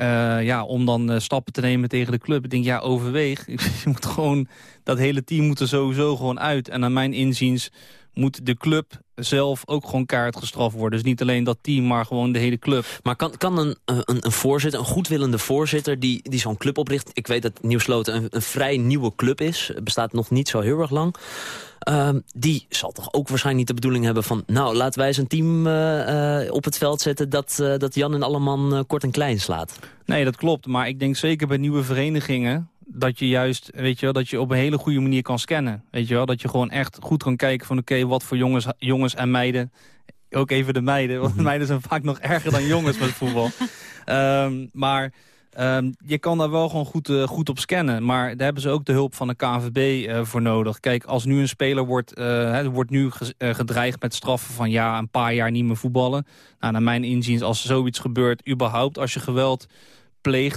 Uh, ja, om dan uh, stappen te nemen tegen de club. Ik denk, ja, overweeg. *laughs* Je moet gewoon, dat hele team moet er sowieso gewoon uit. En naar mijn inziens moet de club zelf ook gewoon kaart gestraft worden. Dus niet alleen dat team, maar gewoon de hele club. Maar kan, kan een, een, een voorzitter, een goedwillende voorzitter... die, die zo'n club opricht... ik weet dat Nieuwsloten een, een vrij nieuwe club is... bestaat nog niet zo heel erg lang... Uh, die zal toch ook waarschijnlijk niet de bedoeling hebben van... nou, laten wij zijn team uh, uh, op het veld zetten... dat, dat Jan en Alleman kort en klein slaat. Nee, dat klopt. Maar ik denk zeker bij nieuwe verenigingen dat je juist, weet je wel, dat je op een hele goede manier kan scannen. Weet je wel, dat je gewoon echt goed kan kijken van oké, wat voor jongens, jongens en meiden. Ook even de meiden, want meiden zijn vaak nog erger dan jongens met voetbal. Um, *laughs* maar um, je kan daar wel gewoon goed, uh, goed op scannen. Maar daar hebben ze ook de hulp van de KNVB uh, voor nodig. Kijk, als nu een speler wordt, uh, wordt nu gedreigd met straffen van ja, een paar jaar niet meer voetballen. Nou, naar mijn inziens, als zoiets gebeurt, überhaupt, als je geweld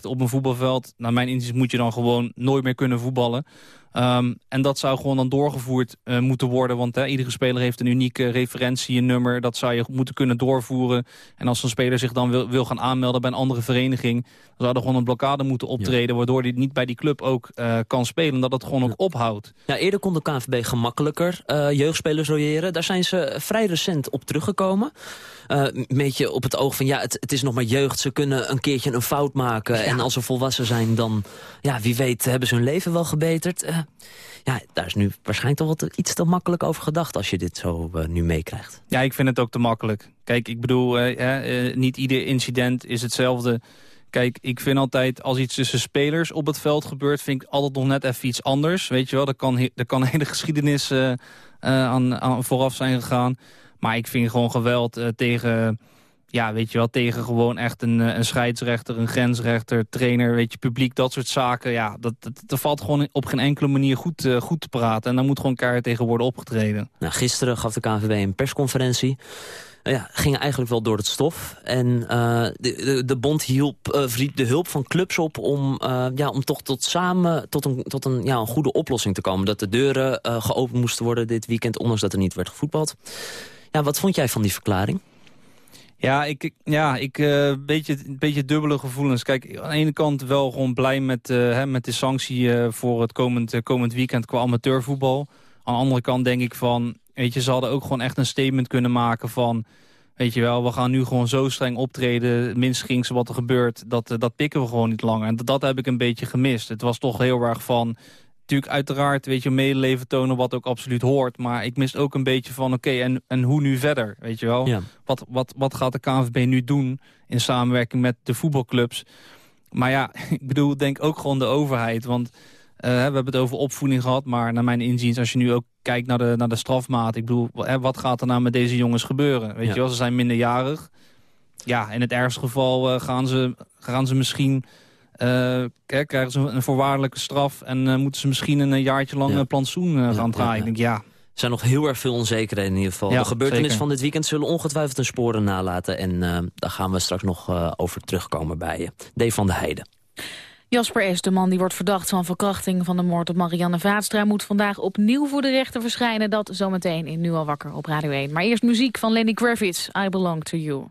op een voetbalveld... naar mijn inziens moet je dan gewoon nooit meer kunnen voetballen. Um, en dat zou gewoon dan doorgevoerd uh, moeten worden. Want hè, iedere speler heeft een unieke referentie, een nummer. Dat zou je moeten kunnen doorvoeren. En als een speler zich dan wil, wil gaan aanmelden bij een andere vereniging... dan zou er gewoon een blokkade moeten optreden... Ja. waardoor hij niet bij die club ook uh, kan spelen. Dat het gewoon ook ophoudt. Ja, eerder kon de KNVB gemakkelijker uh, jeugdspelers royeren. Daar zijn ze vrij recent op teruggekomen. een beetje op het oog van, ja, het, het, is nog maar jeugd. Ze kunnen een keertje een fout maken. Ja. En als ze volwassen zijn, dan, ja, wie weet, hebben ze hun leven wel gebeterd ja, daar is nu waarschijnlijk toch wat iets te makkelijk over gedacht... als je dit zo uh, nu meekrijgt. Ja, ik vind het ook te makkelijk. Kijk, ik bedoel, uh, uh, niet ieder incident is hetzelfde. Kijk, ik vind altijd, als iets tussen spelers op het veld gebeurt... vind ik altijd nog net even iets anders. Weet je wel, er kan, er kan *laughs* hele geschiedenis aan vooraf zijn gegaan. Maar ik vind gewoon geweld tegen ja, weet je wel, tegen gewoon echt een, een scheidsrechter, een grensrechter, trainer, weet je, publiek, dat soort zaken. Ja, dat, dat, valt gewoon op geen enkele manier goed, uh, goed te praten. En dan moet gewoon keihard tegen worden opgetreden. Nou, gisteren gaf de KNVB een persconferentie. Uh, ja, ging eigenlijk wel door het stof. En uh, de, de, de, bond hielp, uh, de hulp van clubs op om, ja, om toch tot samen tot een, tot een, ja, een goede oplossing te komen. Dat de deuren geopend moesten worden dit weekend, ondanks dat er niet werd gevoetbald. Ja, wat vond jij van die verklaring? Ja, ik, ja, ik uh, beetje, beetje dubbele gevoelens. Kijk, aan de ene kant wel gewoon blij met, uh, hè, met de sanctie uh, voor het komend, komend weekend qua amateurvoetbal. Aan de andere kant denk ik van, weet je, ze hadden ook gewoon echt een statement kunnen maken van... Weet je wel, we gaan nu gewoon zo streng optreden. Minstens wat er gebeurt, dat, dat pikken we gewoon niet langer. En dat heb ik een beetje gemist. Het was toch heel erg van natuurlijk uiteraard weet je, medeleven tonen wat ook absoluut hoort. Maar ik mis ook een beetje van, oké, en, en hoe nu verder? Weet je wel? Ja. Wat, wat, wat gaat de KNVB nu doen in samenwerking met de voetbalclubs? Maar ja, *laughs* ik bedoel, denk ook gewoon de overheid. Want uh, we hebben het over opvoeding gehad. Maar naar mijn inziens, als je nu ook kijkt naar de, naar de strafmaat. Ik bedoel, wat gaat er nou met deze jongens gebeuren? Weet ja. je wel, ze zijn minderjarig. Ja, in het ergste geval uh, gaan, ze, gaan ze misschien uh, krijgen ze een voorwaardelijke straf... en uh, moeten ze misschien een jaartje lang een plantsoen uh, gaan draaien. Ik denk, ja... Er zijn nog heel erg veel onzekerheden in ieder geval. de gebeurtenissen van dit weekend zullen ongetwijfeld hun sporen nalaten. En daar gaan we straks nog over terugkomen bij je. D. van de Heide. Jasper S., de man die wordt verdacht van verkrachting van de moord op Marianne Vaatstra... moet vandaag opnieuw voor de rechter verschijnen. Dat zometeen in Nu al wakker op Radio 1. Maar eerst muziek van Lenny Kravitz, I Belong to You.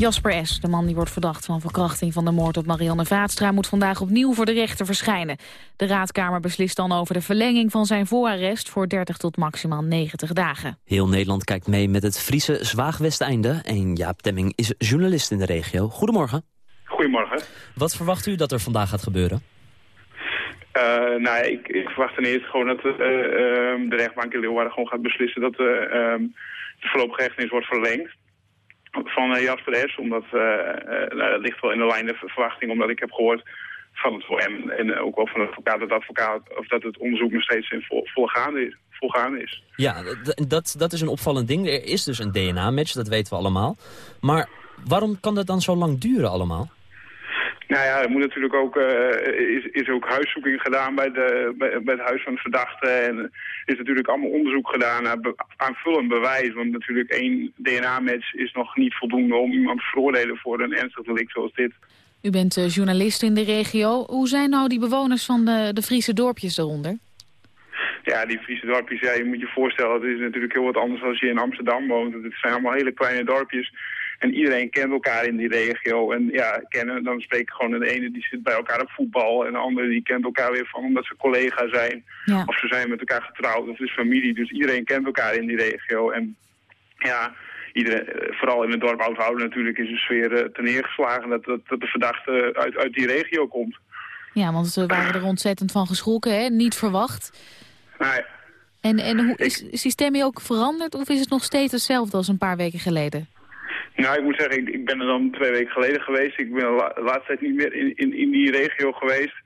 Jasper S., de man die wordt verdacht van verkrachting van de moord op Marianne Vaatstra... moet vandaag opnieuw voor de rechter verschijnen. De raadkamer beslist dan over de verlenging van zijn voorarrest... voor 30 tot maximaal 90 dagen. Heel Nederland kijkt mee met het Friese Zwaagwesteinde. En Jaap Temming is journalist in de regio. Goedemorgen. Goedemorgen. Wat verwacht u dat er vandaag gaat gebeuren? Eh, nou ik verwacht ten eerste gewoon dat eh, ehm, de rechtbank in Leeuwarden gewoon gaat beslissen dat eh, ehm, de voorlopige hechtenis wordt verlengd van eh, Jasper S. Omdat, eh, eh, nou, dat ligt wel in de lijn de verwachting, omdat ik heb gehoord van het OM en ook wel van de advocaat dat, advocaat, of dat het onderzoek nog steeds in vol, volgaande is. Volgaande is. Ja, dat, dat is een opvallend ding. Er is dus een DNA-match, dat weten we allemaal. Maar waarom kan dat dan zo lang duren allemaal? Nou ja, er moet natuurlijk ook, eh, is, is ook huiszoeking gedaan bij, de, bij, bij het huis van de verdachte. En er is natuurlijk allemaal onderzoek gedaan naar be- aanvullend bewijs. Want natuurlijk één DNA-match is nog niet voldoende om iemand te veroordelen voor een ernstig delict zoals dit. U bent eh, journalist in de regio. Hoe zijn nou die bewoners van de, de Friese dorpjes eronder? Ja, die Friese dorpjes, ja, je moet je voorstellen, het is natuurlijk heel wat anders als je in Amsterdam woont. Het zijn allemaal hele kleine dorpjes. En iedereen kent elkaar in die regio. En ja, kennen, dan spreek ik gewoon de ene die zit bij elkaar op voetbal. En de andere die kent elkaar weer van omdat ze collega zijn. Ja. Of ze zijn met elkaar getrouwd. Of het is familie. Dus iedereen kent elkaar in die regio. En ja, iedereen, eh, vooral in het dorp Oudhouden natuurlijk is de sfeer eh, ten neergeslagen dat, dat, dat de verdachte uit, uit die regio komt. Ja, want ze waren er ontzettend van geschrokken, hè? niet verwacht. Ja, En, en hoe, is, is die stemming ook veranderd of is het nog steeds hetzelfde als een paar weken geleden? Nou, ik moet zeggen, ik, ben er dan twee weken geleden geweest. Ik ben de la- de laatste tijd niet meer in, in, in die regio geweest.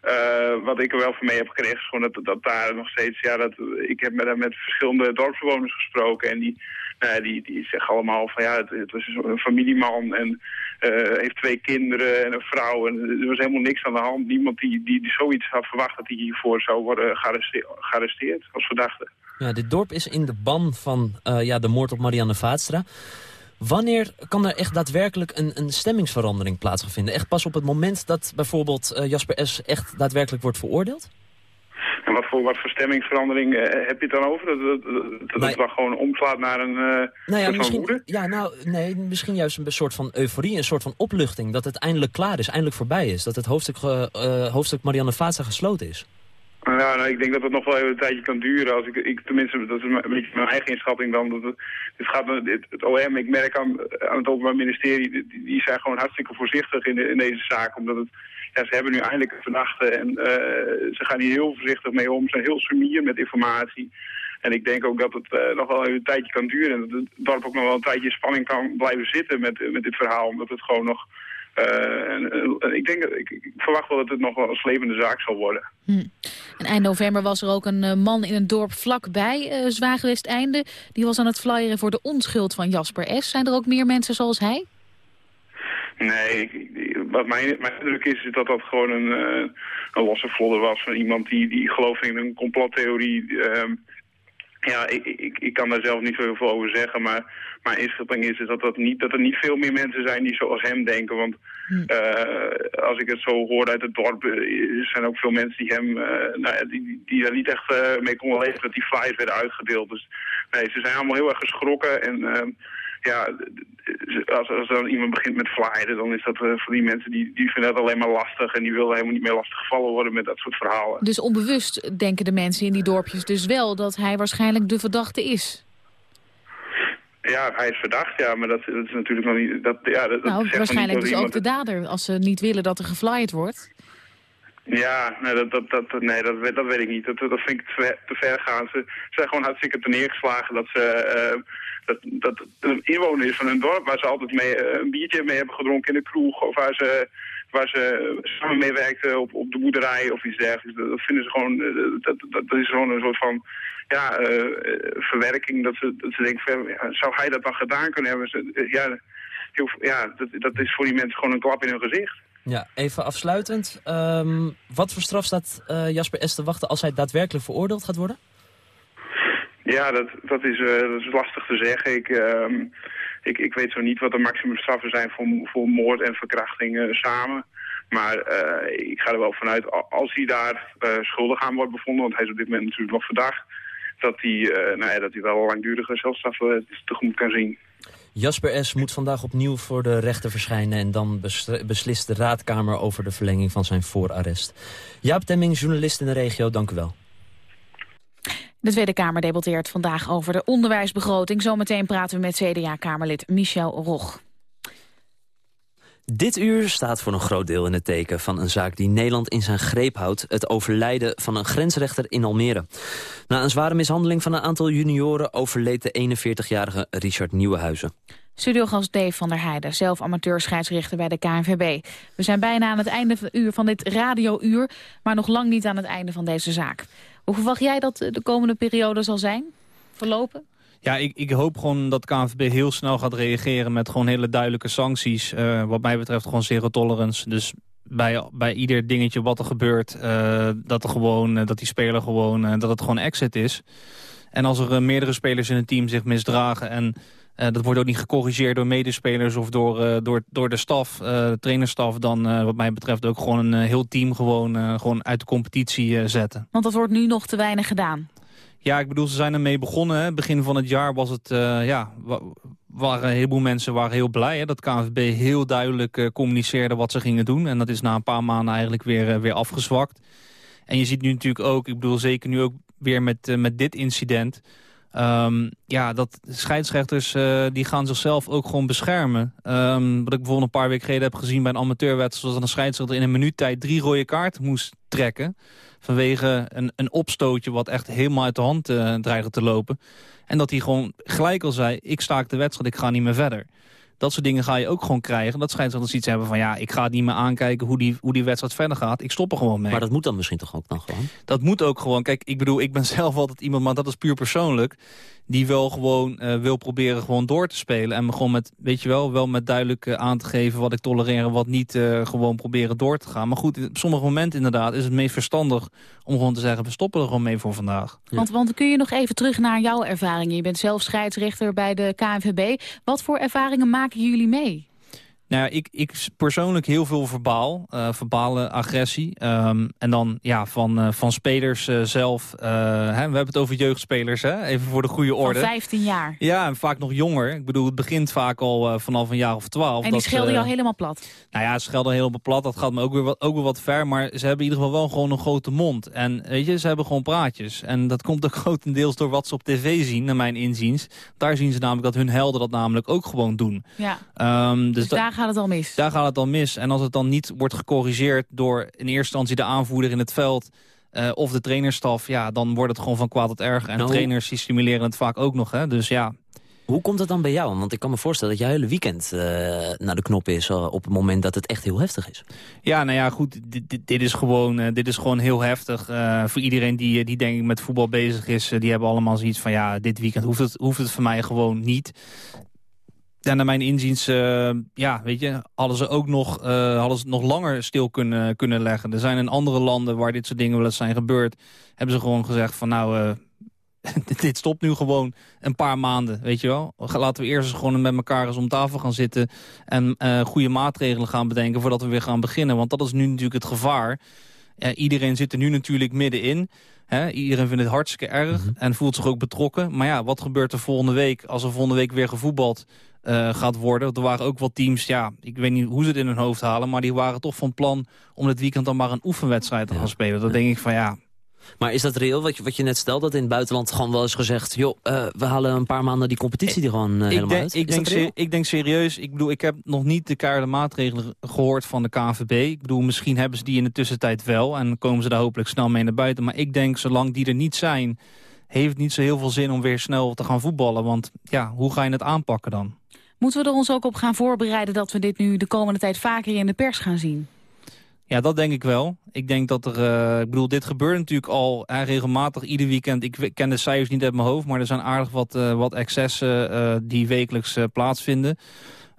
Eh, wat ik er wel van mee heb gekregen is gewoon dat, dat daar nog steeds... Ja, dat, ik heb met, met verschillende dorpsbewoners gesproken en die, nou die, die zeggen allemaal van ja, het, was een familieman en eh, heeft twee kinderen en een vrouw. En er was helemaal niks aan de hand. Niemand die, die, die zoiets had verwacht dat hij hiervoor zou worden gearresteerd, gearresteerd als verdachte. Ja, dit dorp is in de ban van eh, ja, de moord op Marianne Vaatstra. Wanneer kan er echt daadwerkelijk een, een stemmingsverandering plaats gaan vinden? Echt pas op het moment dat bijvoorbeeld eh, Jasper S. echt daadwerkelijk wordt veroordeeld? En wat voor, wat voor stemmingsverandering eh, heb je het dan over? Dat dat, dat, gewoon omslaat naar een uh, Nou ja, soort van misschien, woede? ja, nou, nee, misschien juist een soort van euforie, een soort van opluchting. Dat het eindelijk klaar is, eindelijk voorbij is. Dat het hoofdstuk, hoofdstuk Marianne Vaatza gesloten is. Nou, nou, ik denk dat het nog wel even een tijdje kan duren. Als ik, ik, tenminste, dat is beetje mijn eigen inschatting dan. Dat het, dit gaat, het, het OM, ik merk aan, het Openbaar Ministerie, die, zijn gewoon hartstikke voorzichtig in, de- in deze zaak. Omdat het, ja, ze hebben nu eindelijk een en eh, ze gaan hier heel voorzichtig mee om. Ze zijn heel sumier met informatie. En ik denk ook dat het eh, nog wel even een tijdje kan duren. En dat het dorp ook nog wel een tijdje in spanning kan blijven zitten met, met dit verhaal. Omdat het gewoon nog... eh, en, en ik, denk, dat- ik, ik verwacht wel dat het nog wel een slevende zaak zal worden. En eind november was er ook een eh, man in een dorp vlakbij uh, Zwaagwesteinde. Die was aan het flyeren voor de onschuld van Jasper S. Zijn er ook meer mensen zoals hij? Nee, wat mijn, mijn indruk is, is dat dat gewoon een, eh, een losse vlodder was van iemand die, die gelooft in een complottheorie. Ehm, ja, ik, ik, ik kan daar zelf niet zo heel veel over zeggen, maar mijn inschatting is, is dat, dat, niet, dat er niet veel meer mensen zijn die zoals hem denken. Want eh, als ik het zo hoor uit het dorp, er zijn ook veel mensen die hem, eh, nou ja, die, die daar niet echt mee konden leven dat die flyers werden uitgedeeld. Dus nee, ze zijn allemaal heel erg geschrokken en... ja, als, als dan iemand begint met flyeren, dan is dat eh, voor die mensen die, die vinden dat alleen maar lastig en die willen helemaal niet meer lastig gevallen worden met dat soort verhalen. Dus onbewust denken de mensen in die dorpjes dus wel dat hij waarschijnlijk de verdachte is. Ja, hij is verdacht, ja, maar dat, dat is natuurlijk nog niet... Dat, ja, dat, dat nou, waarschijnlijk niet dus ook de dader als ze niet willen dat er geflyerd wordt. Ja, nee, dat, dat, dat, nee, dat, weet- dat weet ik niet. Dat, dat vind ik te ver, te ver gaan. Ze zijn gewoon hartstikke te neergeslagen dat ze... eh, dat, dat een inwoner is van hun dorp waar ze altijd mee, eh, een biertje mee hebben gedronken in de kroeg. Of waar ze, waar ze samen mee werkten op, op de boerderij of iets dergelijks. Dat, vinden ze gewoon... eh, dat, dat, dat is gewoon een soort van... Ja, eh, verwerking dat ze, dat ze denken, zou hij dat dan gedaan kunnen hebben? Ja, ja dat, dat is voor die mensen gewoon een klap in hun gezicht. Ja, even afsluitend. Ehm, wat voor straf staat Jasper S. te wachten als hij daadwerkelijk veroordeeld gaat worden? Ja, dat, dat, is, eh, dat is lastig te zeggen. Ik, ehm, ik, ik weet zo niet wat de maximumstraffen zijn voor, voor moord en verkrachting eh, samen. Maar eh, ik ga er wel vanuit, als hij daar schuldig aan wordt bevonden... want hij is op dit moment natuurlijk nog verdacht... dat hij, nou ja, dat hij wel langdurige celstraffen eh, tegemoet kan zien. Jasper S. moet vandaag opnieuw voor de rechter verschijnen... en dan bes- beslist de raadkamer over de verlenging van zijn voorarrest. Jaap Temming, journalist in de regio, dank u wel. De Tweede Kamer debatteert vandaag over de onderwijsbegroting. Zometeen praten we met CDA-kamerlid Michel Rog. Dit uur staat voor een groot deel in het teken van een zaak die Nederland in zijn greep houdt. Het overlijden van een grensrechter in Almere. Na een zware mishandeling van een aantal junioren overleed de 41-jarige Richard Nieuwenhuizen. Studiogast Dave van der Heijden, zelf amateurscheidsrechter bij de KNVB. We zijn bijna aan het einde van, uur van dit radiouur, maar nog lang niet aan het einde van deze zaak. Hoe verwacht jij dat eh, de komende periode zal zijn? Verlopen? Ja, ik, ik hoop gewoon dat KNVB heel snel gaat reageren met gewoon hele duidelijke sancties. Eh, wat mij betreft gewoon zero tolerance. Dus bij, bij ieder dingetje wat er gebeurt, eh, dat, er gewoon, dat die speler gewoon, dat het gewoon exit is. En als er meerdere spelers in een team zich misdragen en eh, dat wordt ook niet gecorrigeerd door medespelers of door, eh, door, door de staf, eh, de trainerstaf, dan wat mij betreft ook gewoon een heel team gewoon, gewoon uit de competitie zetten. Want dat wordt nu nog te weinig gedaan. Ja, ik bedoel, ze zijn ermee begonnen. Hè. Begin van het jaar was het, ja, wa- waren een heleboel mensen waren heel blij. Hè, dat KNVB heel duidelijk communiceerde wat ze gingen doen. En dat is na een paar maanden eigenlijk weer, weer afgezwakt. En je ziet nu natuurlijk ook, ik bedoel zeker nu ook weer met, met dit incident... ehm, ja, dat scheidsrechters eh, die gaan zichzelf ook gewoon beschermen. Ehm, wat ik bijvoorbeeld een paar weken geleden heb gezien bij een amateurwedstrijd... was dat een scheidsrechter in een minuut tijd drie rode kaarten moest trekken. Vanwege een, een opstootje wat echt helemaal uit de hand eh, dreigde te lopen. En dat hij gewoon gelijk al zei, ik staak de wedstrijd, ik ga niet meer verder. Dat soort dingen ga je ook gewoon krijgen. Dat scheidsrechters iets hebben van, ja, ik ga het niet meer aankijken hoe die, hoe die wedstrijd verder gaat. Ik stop er gewoon mee. Maar dat moet dan misschien toch ook dan gewoon? Dat moet ook gewoon. Kijk, ik bedoel, ik ben *laughs* zelf altijd iemand, maar dat is puur persoonlijk... die wel gewoon eh, wil proberen gewoon door te spelen. En me gewoon met, weet je wel, wel met duidelijk eh, aan te geven... wat ik tolereer en wat niet, eh, gewoon proberen door te gaan. Maar goed, op sommige momenten inderdaad is het meest verstandig... om gewoon te zeggen, we stoppen er gewoon mee voor vandaag. Want, want kun je nog even terug naar jouw ervaringen? Je bent zelf scheidsrechter bij de KNVB. Wat voor ervaringen maken jullie mee? Nou ja, ik, ik persoonlijk heel veel verbaal, uh, verbale agressie. Um, en dan ja, van, uh, van spelers uh, zelf. Hè, we hebben het over jeugdspelers, hè? even voor de goede orde. Van 15 jaar. Ja, en vaak nog jonger. Ik bedoel, het begint vaak al vanaf een jaar of 12. En die schelden jou helemaal plat? Nou ja, ze schelden helemaal plat. Dat gaat me ook weer, wat, ook weer wat ver. Maar ze hebben in ieder geval wel gewoon een grote mond. En weet je, ze hebben gewoon praatjes. En dat komt ook *laughs* grotendeels door wat ze op tv zien, naar mijn inziens. Daar zien ze namelijk dat hun helden dat namelijk ook gewoon doen. Ja. Um, dus, dus daar gaat het al mis? Daar gaat het al mis. En als het dan niet wordt gecorrigeerd door in eerste instantie de aanvoerder in het veld... Uh, of de trainerstaf, ja, dan wordt het gewoon van kwaad tot erg. En Nou. de trainers die stimuleren het vaak ook nog, hè. Dus ja, Hoe komt het dan bij jou? Want ik kan me voorstellen dat je hele weekend eh, naar de knop is... eh, op het moment dat het echt heel heftig is. Ja, nou ja, goed. Dit, dit, dit is, gewoon, eh, dit is gewoon heel heftig. Eh, voor iedereen die, eh, die denk ik met voetbal bezig is... eh, die hebben allemaal zoiets van... ja, dit weekend hoeft het, hoeft het voor mij gewoon niet. En naar mijn inziens, eh, ja, weet je, hadden ze ook nog, eh, hadden ze nog langer stil kunnen, kunnen leggen. Er zijn in andere landen waar dit soort dingen wel eens zijn gebeurd... hebben ze gewoon gezegd van nou... eh, *laughs* dit stopt nu gewoon een paar maanden, weet je wel. Laten we eerst eens gewoon met elkaar eens om tafel gaan zitten... en goede maatregelen gaan bedenken voordat we weer gaan beginnen. Want dat is nu natuurlijk het gevaar. Iedereen zit er nu natuurlijk middenin. Iedereen vindt het hartstikke erg en voelt zich ook betrokken. Maar ja, wat gebeurt er volgende week als er volgende week weer gevoetbald eh, gaat worden? Er waren ook wat teams, ja, ik weet niet hoe ze het in hun hoofd halen... maar die waren toch van plan om dit weekend dan maar een oefenwedstrijd te gaan spelen. Dan denk ik van ja... Maar is dat reëel, wat je, wat je net stelde, dat in het buitenland gewoon wel eens gezegd... joh, eh, we halen een paar maanden die competitie er gewoon eh, ik helemaal denk, uit? Ik denk, dat reëel? se- ik denk serieus, ik bedoel, ik heb nog niet de keiharde maatregelen gehoord van de KNVB. Ik bedoel, misschien hebben ze die in de tussentijd wel en komen ze daar hopelijk snel mee naar buiten. Maar ik denk, zolang die er niet zijn, heeft niet zo heel veel zin om weer snel te gaan voetballen. Want ja, hoe ga je het aanpakken dan? Moeten we er ons ook op gaan voorbereiden dat we dit nu de komende tijd vaker in de pers gaan zien? Ja, dat denk ik wel. Ik denk dat er, eh, ik bedoel, dit gebeurt natuurlijk al hè, regelmatig ieder weekend. Ik ken de cijfers niet uit mijn hoofd, maar er zijn aardig wat, eh, wat excessen eh, die wekelijks eh, plaatsvinden.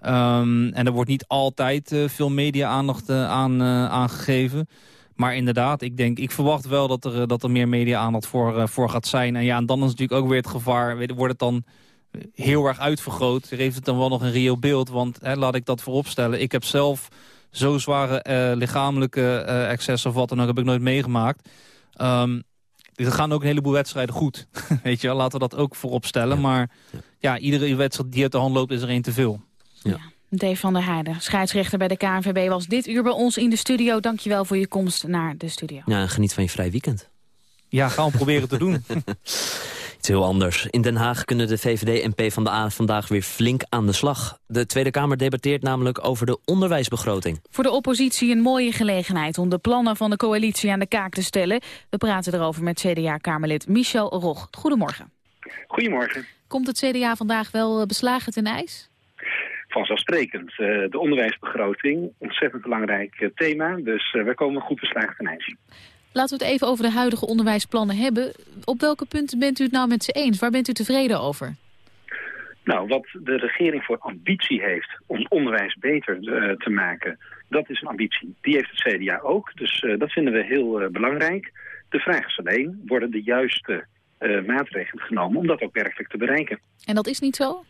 Ehm, en er wordt niet altijd eh, veel media-aandacht eh, aan eh, aangegeven. Maar inderdaad, ik denk, ik verwacht wel dat er, eh, dat er meer media-aandacht voor, eh, voor gaat zijn. En ja, en dan is natuurlijk ook weer het gevaar, weet- wordt het dan heel erg uitvergroot. Heeft het dan wel nog een reëel beeld? Want hè, laat ik dat vooropstellen. Ik heb zelf zo zware eh, lichamelijke eh, excessen of wat dan ook heb ik nooit meegemaakt. Ehm, er gaan ook een heleboel wedstrijden goed. *laughs* Weet je wel, laten we dat ook voorop stellen. Maar ja, iedere wedstrijd die uit de hand loopt is er één te veel. Dave van der Heijden, scheidsrechter bij de KNVB, was dit uur bij ons in de studio. Dankjewel voor je komst naar de studio. Ja, en geniet van je vrij weekend. Ja, gaan we proberen te doen. *laughs* Iets heel anders. In Den Haag kunnen de VVD en PvdA vandaag weer flink aan de slag. De Tweede Kamer debatteert namelijk over de onderwijsbegroting. Voor de oppositie een mooie gelegenheid om de plannen van de coalitie aan de kaak te stellen. We praten erover met CDA-Kamerlid Michel Rog. Goedemorgen. Goedemorgen. Komt het CDA vandaag wel eh, beslagen ten ijs? Vanzelfsprekend. Eh, de onderwijsbegroting, ontzettend belangrijk eh, thema. Dus eh, wij komen goed beslagen ten ijs. Laten we het even over de huidige onderwijsplannen hebben. Op welke punten bent u het nou met ze eens? Waar bent u tevreden over? Nou, wat de regering voor ambitie heeft om onderwijs beter te maken, dat is een ambitie. Die heeft het CDA ook, dus dat vinden we heel belangrijk. De vraag is alleen, worden de juiste maatregelen genomen om dat ook werkelijk te bereiken? En dat is niet zo?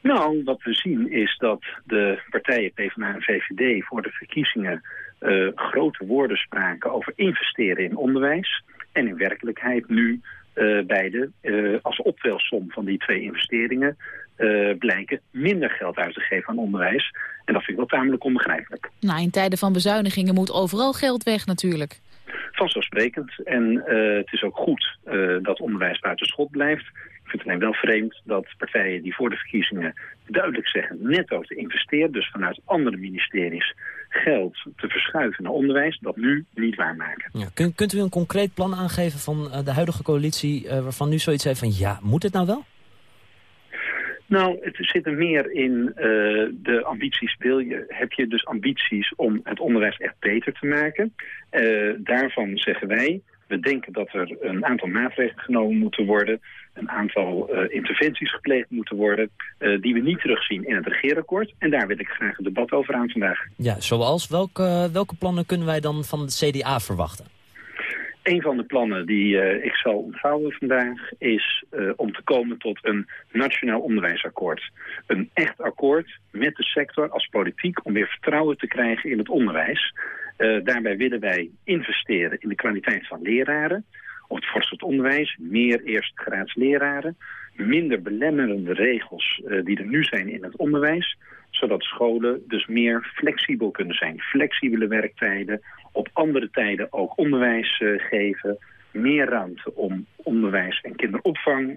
Nou, wat we zien is dat de partijen PvdA en VVD voor de verkiezingen eh, grote woorden spraken over investeren in onderwijs. En in werkelijkheid nu eh, beide eh, als optelsom van die twee investeringen blijken minder geld uit te geven aan onderwijs. En dat vind ik wel tamelijk onbegrijpelijk. Nou, in tijden van bezuinigingen moet overal geld weg natuurlijk. Vanzelfsprekend. En het is ook goed dat onderwijs buiten schot blijft. Ik vind het alleen wel vreemd dat partijen die voor de verkiezingen duidelijk zeggen netto te investeren, dus vanuit andere ministeries geld te verschuiven naar onderwijs, dat nu niet waarmaken. Ja, kunt, kunt u een concreet plan aangeven van eh, de huidige coalitie... eh, waarvan nu zoiets heeft van ja, moet het nou wel? Nou, het zit er meer in eh, de ambities. Wil je, heb je dus ambities om het onderwijs echt beter te maken? Daarvan zeggen wij, we denken dat er een aantal maatregelen genomen moeten worden. Een aantal eh, interventies gepleegd moeten worden. eh, die we niet terugzien in het regeerakkoord. En daar wil ik graag een debat over aan vandaag. Ja, zoals welke, welke plannen kunnen wij dan van de CDA verwachten? een van de plannen die eh, ik zal ontvouwen vandaag is eh, om te komen tot een nationaal onderwijsakkoord. Een echt akkoord met de sector als politiek om weer vertrouwen te krijgen in het onderwijs. Eh, daarbij willen wij investeren in de kwaliteit van leraren, op het voortgezet onderwijs, meer eerstgraads leraren, minder belemmerende regels eh, die er nu zijn in het onderwijs, zodat scholen dus meer flexibel kunnen zijn. Flexibele werktijden, op andere tijden ook onderwijs eh, geven, meer ruimte om onderwijs en kinderopvang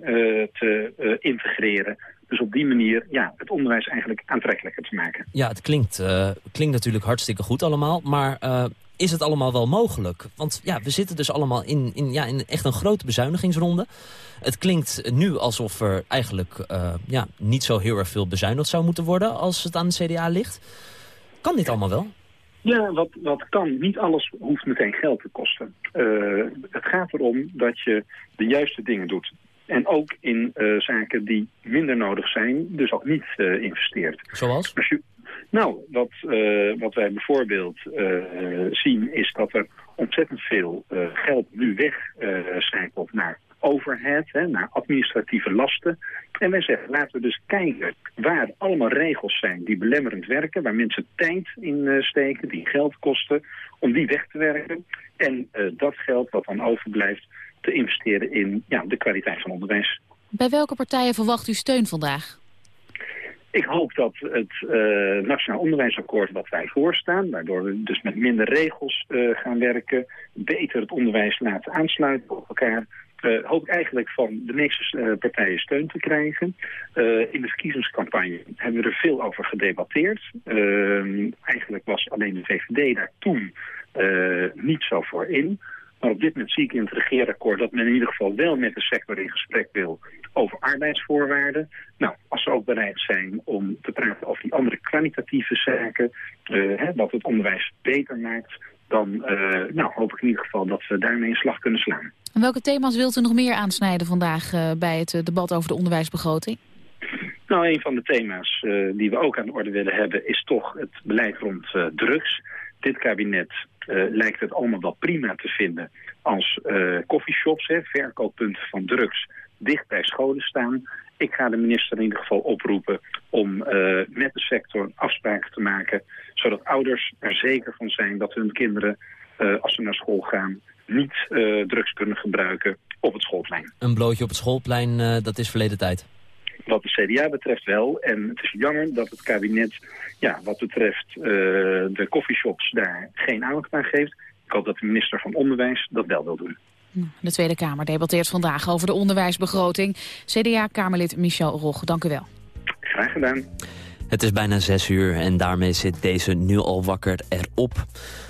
te integreren. Dus op die manier ja, het onderwijs eigenlijk aantrekkelijker te maken. Ja, het klinkt, eh, klinkt natuurlijk hartstikke goed allemaal, maar eh, is het allemaal wel mogelijk? Want ja, we zitten dus allemaal in, in, ja, in echt een grote bezuinigingsronde. Het klinkt nu alsof er eigenlijk eh, ja, niet zo heel erg veel bezuinigd zou moeten worden als het aan de CDA ligt. Kan dit allemaal wel? Ja, wat, wat kan. Niet alles hoeft meteen geld te kosten. Het gaat erom dat je de juiste dingen doet. En ook in eh, zaken die minder nodig zijn, dus ook niet eh, investeert. Zoals? Nou, wat, eh, wat wij bijvoorbeeld zien is dat er ontzettend veel geld nu wegcijpelt naar overhead, hè, naar administratieve lasten. En wij zeggen, laten we dus kijken waar allemaal regels zijn die belemmerend werken, waar mensen tijd in steken, die geld kosten, om die weg te werken. En dat geld wat dan overblijft te investeren in ja, de kwaliteit van onderwijs. Bij welke partijen verwacht u steun vandaag? Ik hoop dat het eh, Nationaal Onderwijsakkoord wat wij voorstaan, waardoor we dus met minder regels eh, gaan werken, beter het onderwijs laten aansluiten op elkaar, eh, hoop ik eigenlijk van de meeste partijen steun te krijgen. In de verkiezingscampagne hebben we er veel over gedebatteerd. Eh, eigenlijk was alleen de VVD daar toen niet zo voor in. Maar op dit moment zie ik in het regeerakkoord dat men in ieder geval wel met de sector in gesprek wil over arbeidsvoorwaarden. Nou, als ze ook bereid zijn om te praten over die andere kwalitatieve zaken, eh, hè, wat het onderwijs beter maakt, dan eh, nou, hoop ik in ieder geval dat we daarmee een slag kunnen slaan. En welke thema's wilt u nog meer aansnijden vandaag eh, bij het debat over de onderwijsbegroting? Nou, een van de thema's die we ook aan de orde willen hebben is toch het beleid rond drugs. Dit kabinet eh, lijkt het allemaal wel prima te vinden als coffeeshops, hè, verkooppunten van drugs, dicht bij scholen staan. Ik ga de minister in ieder geval oproepen om uh, met de sector afspraken te maken, zodat ouders er zeker van zijn dat hun kinderen, als ze naar school gaan, niet drugs kunnen gebruiken op het schoolplein. Een blootje op het schoolplein, dat is verleden tijd. Wat de CDA betreft wel. En het is jammer dat het kabinet, ja, wat betreft uh, de coffeeshops, daar geen aandacht aan geeft. Ik hoop dat de minister van Onderwijs dat wel wil doen. De Tweede Kamer debatteert vandaag over de onderwijsbegroting. CDA-Kamerlid Michel Rog, dank u wel. Graag gedaan. Het is bijna zes uur en daarmee zit deze nu al wakker erop.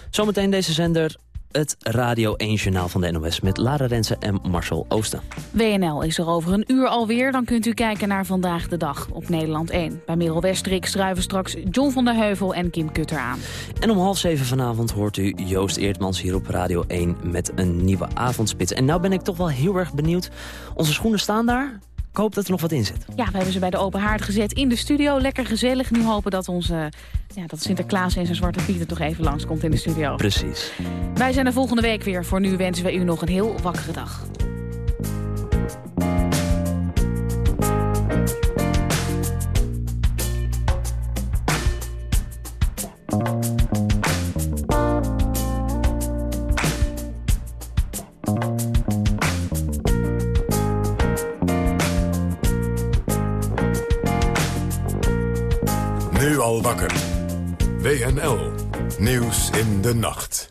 Zometeen deze zender het Radio 1-journaal van de NOS met Lara Rensen en Marcel Oosten. WNL is er over een uur alweer. Dan kunt u kijken naar Vandaag de Dag op Nederland 1. Bij Merel Westrik schrijven straks John van der Heuvel en Kim Kutter aan. En om half zeven vanavond hoort u Joost Eertmans hier op Radio 1 met een nieuwe avondspits. En nou ben ik toch wel heel erg benieuwd. Onze schoenen staan daar. Ik hoop dat er nog wat in zit. Ja, we hebben ze bij de open haard gezet in de studio. Lekker gezellig. Nu hopen dat, onze, ja, dat Sinterklaas en zijn Zwarte Piet er toch even langskomt in de studio. Precies. Wij zijn er volgende week weer. Voor nu wensen we u nog een heel wakkere dag. Al wakker. WNL. Nieuws in de nacht.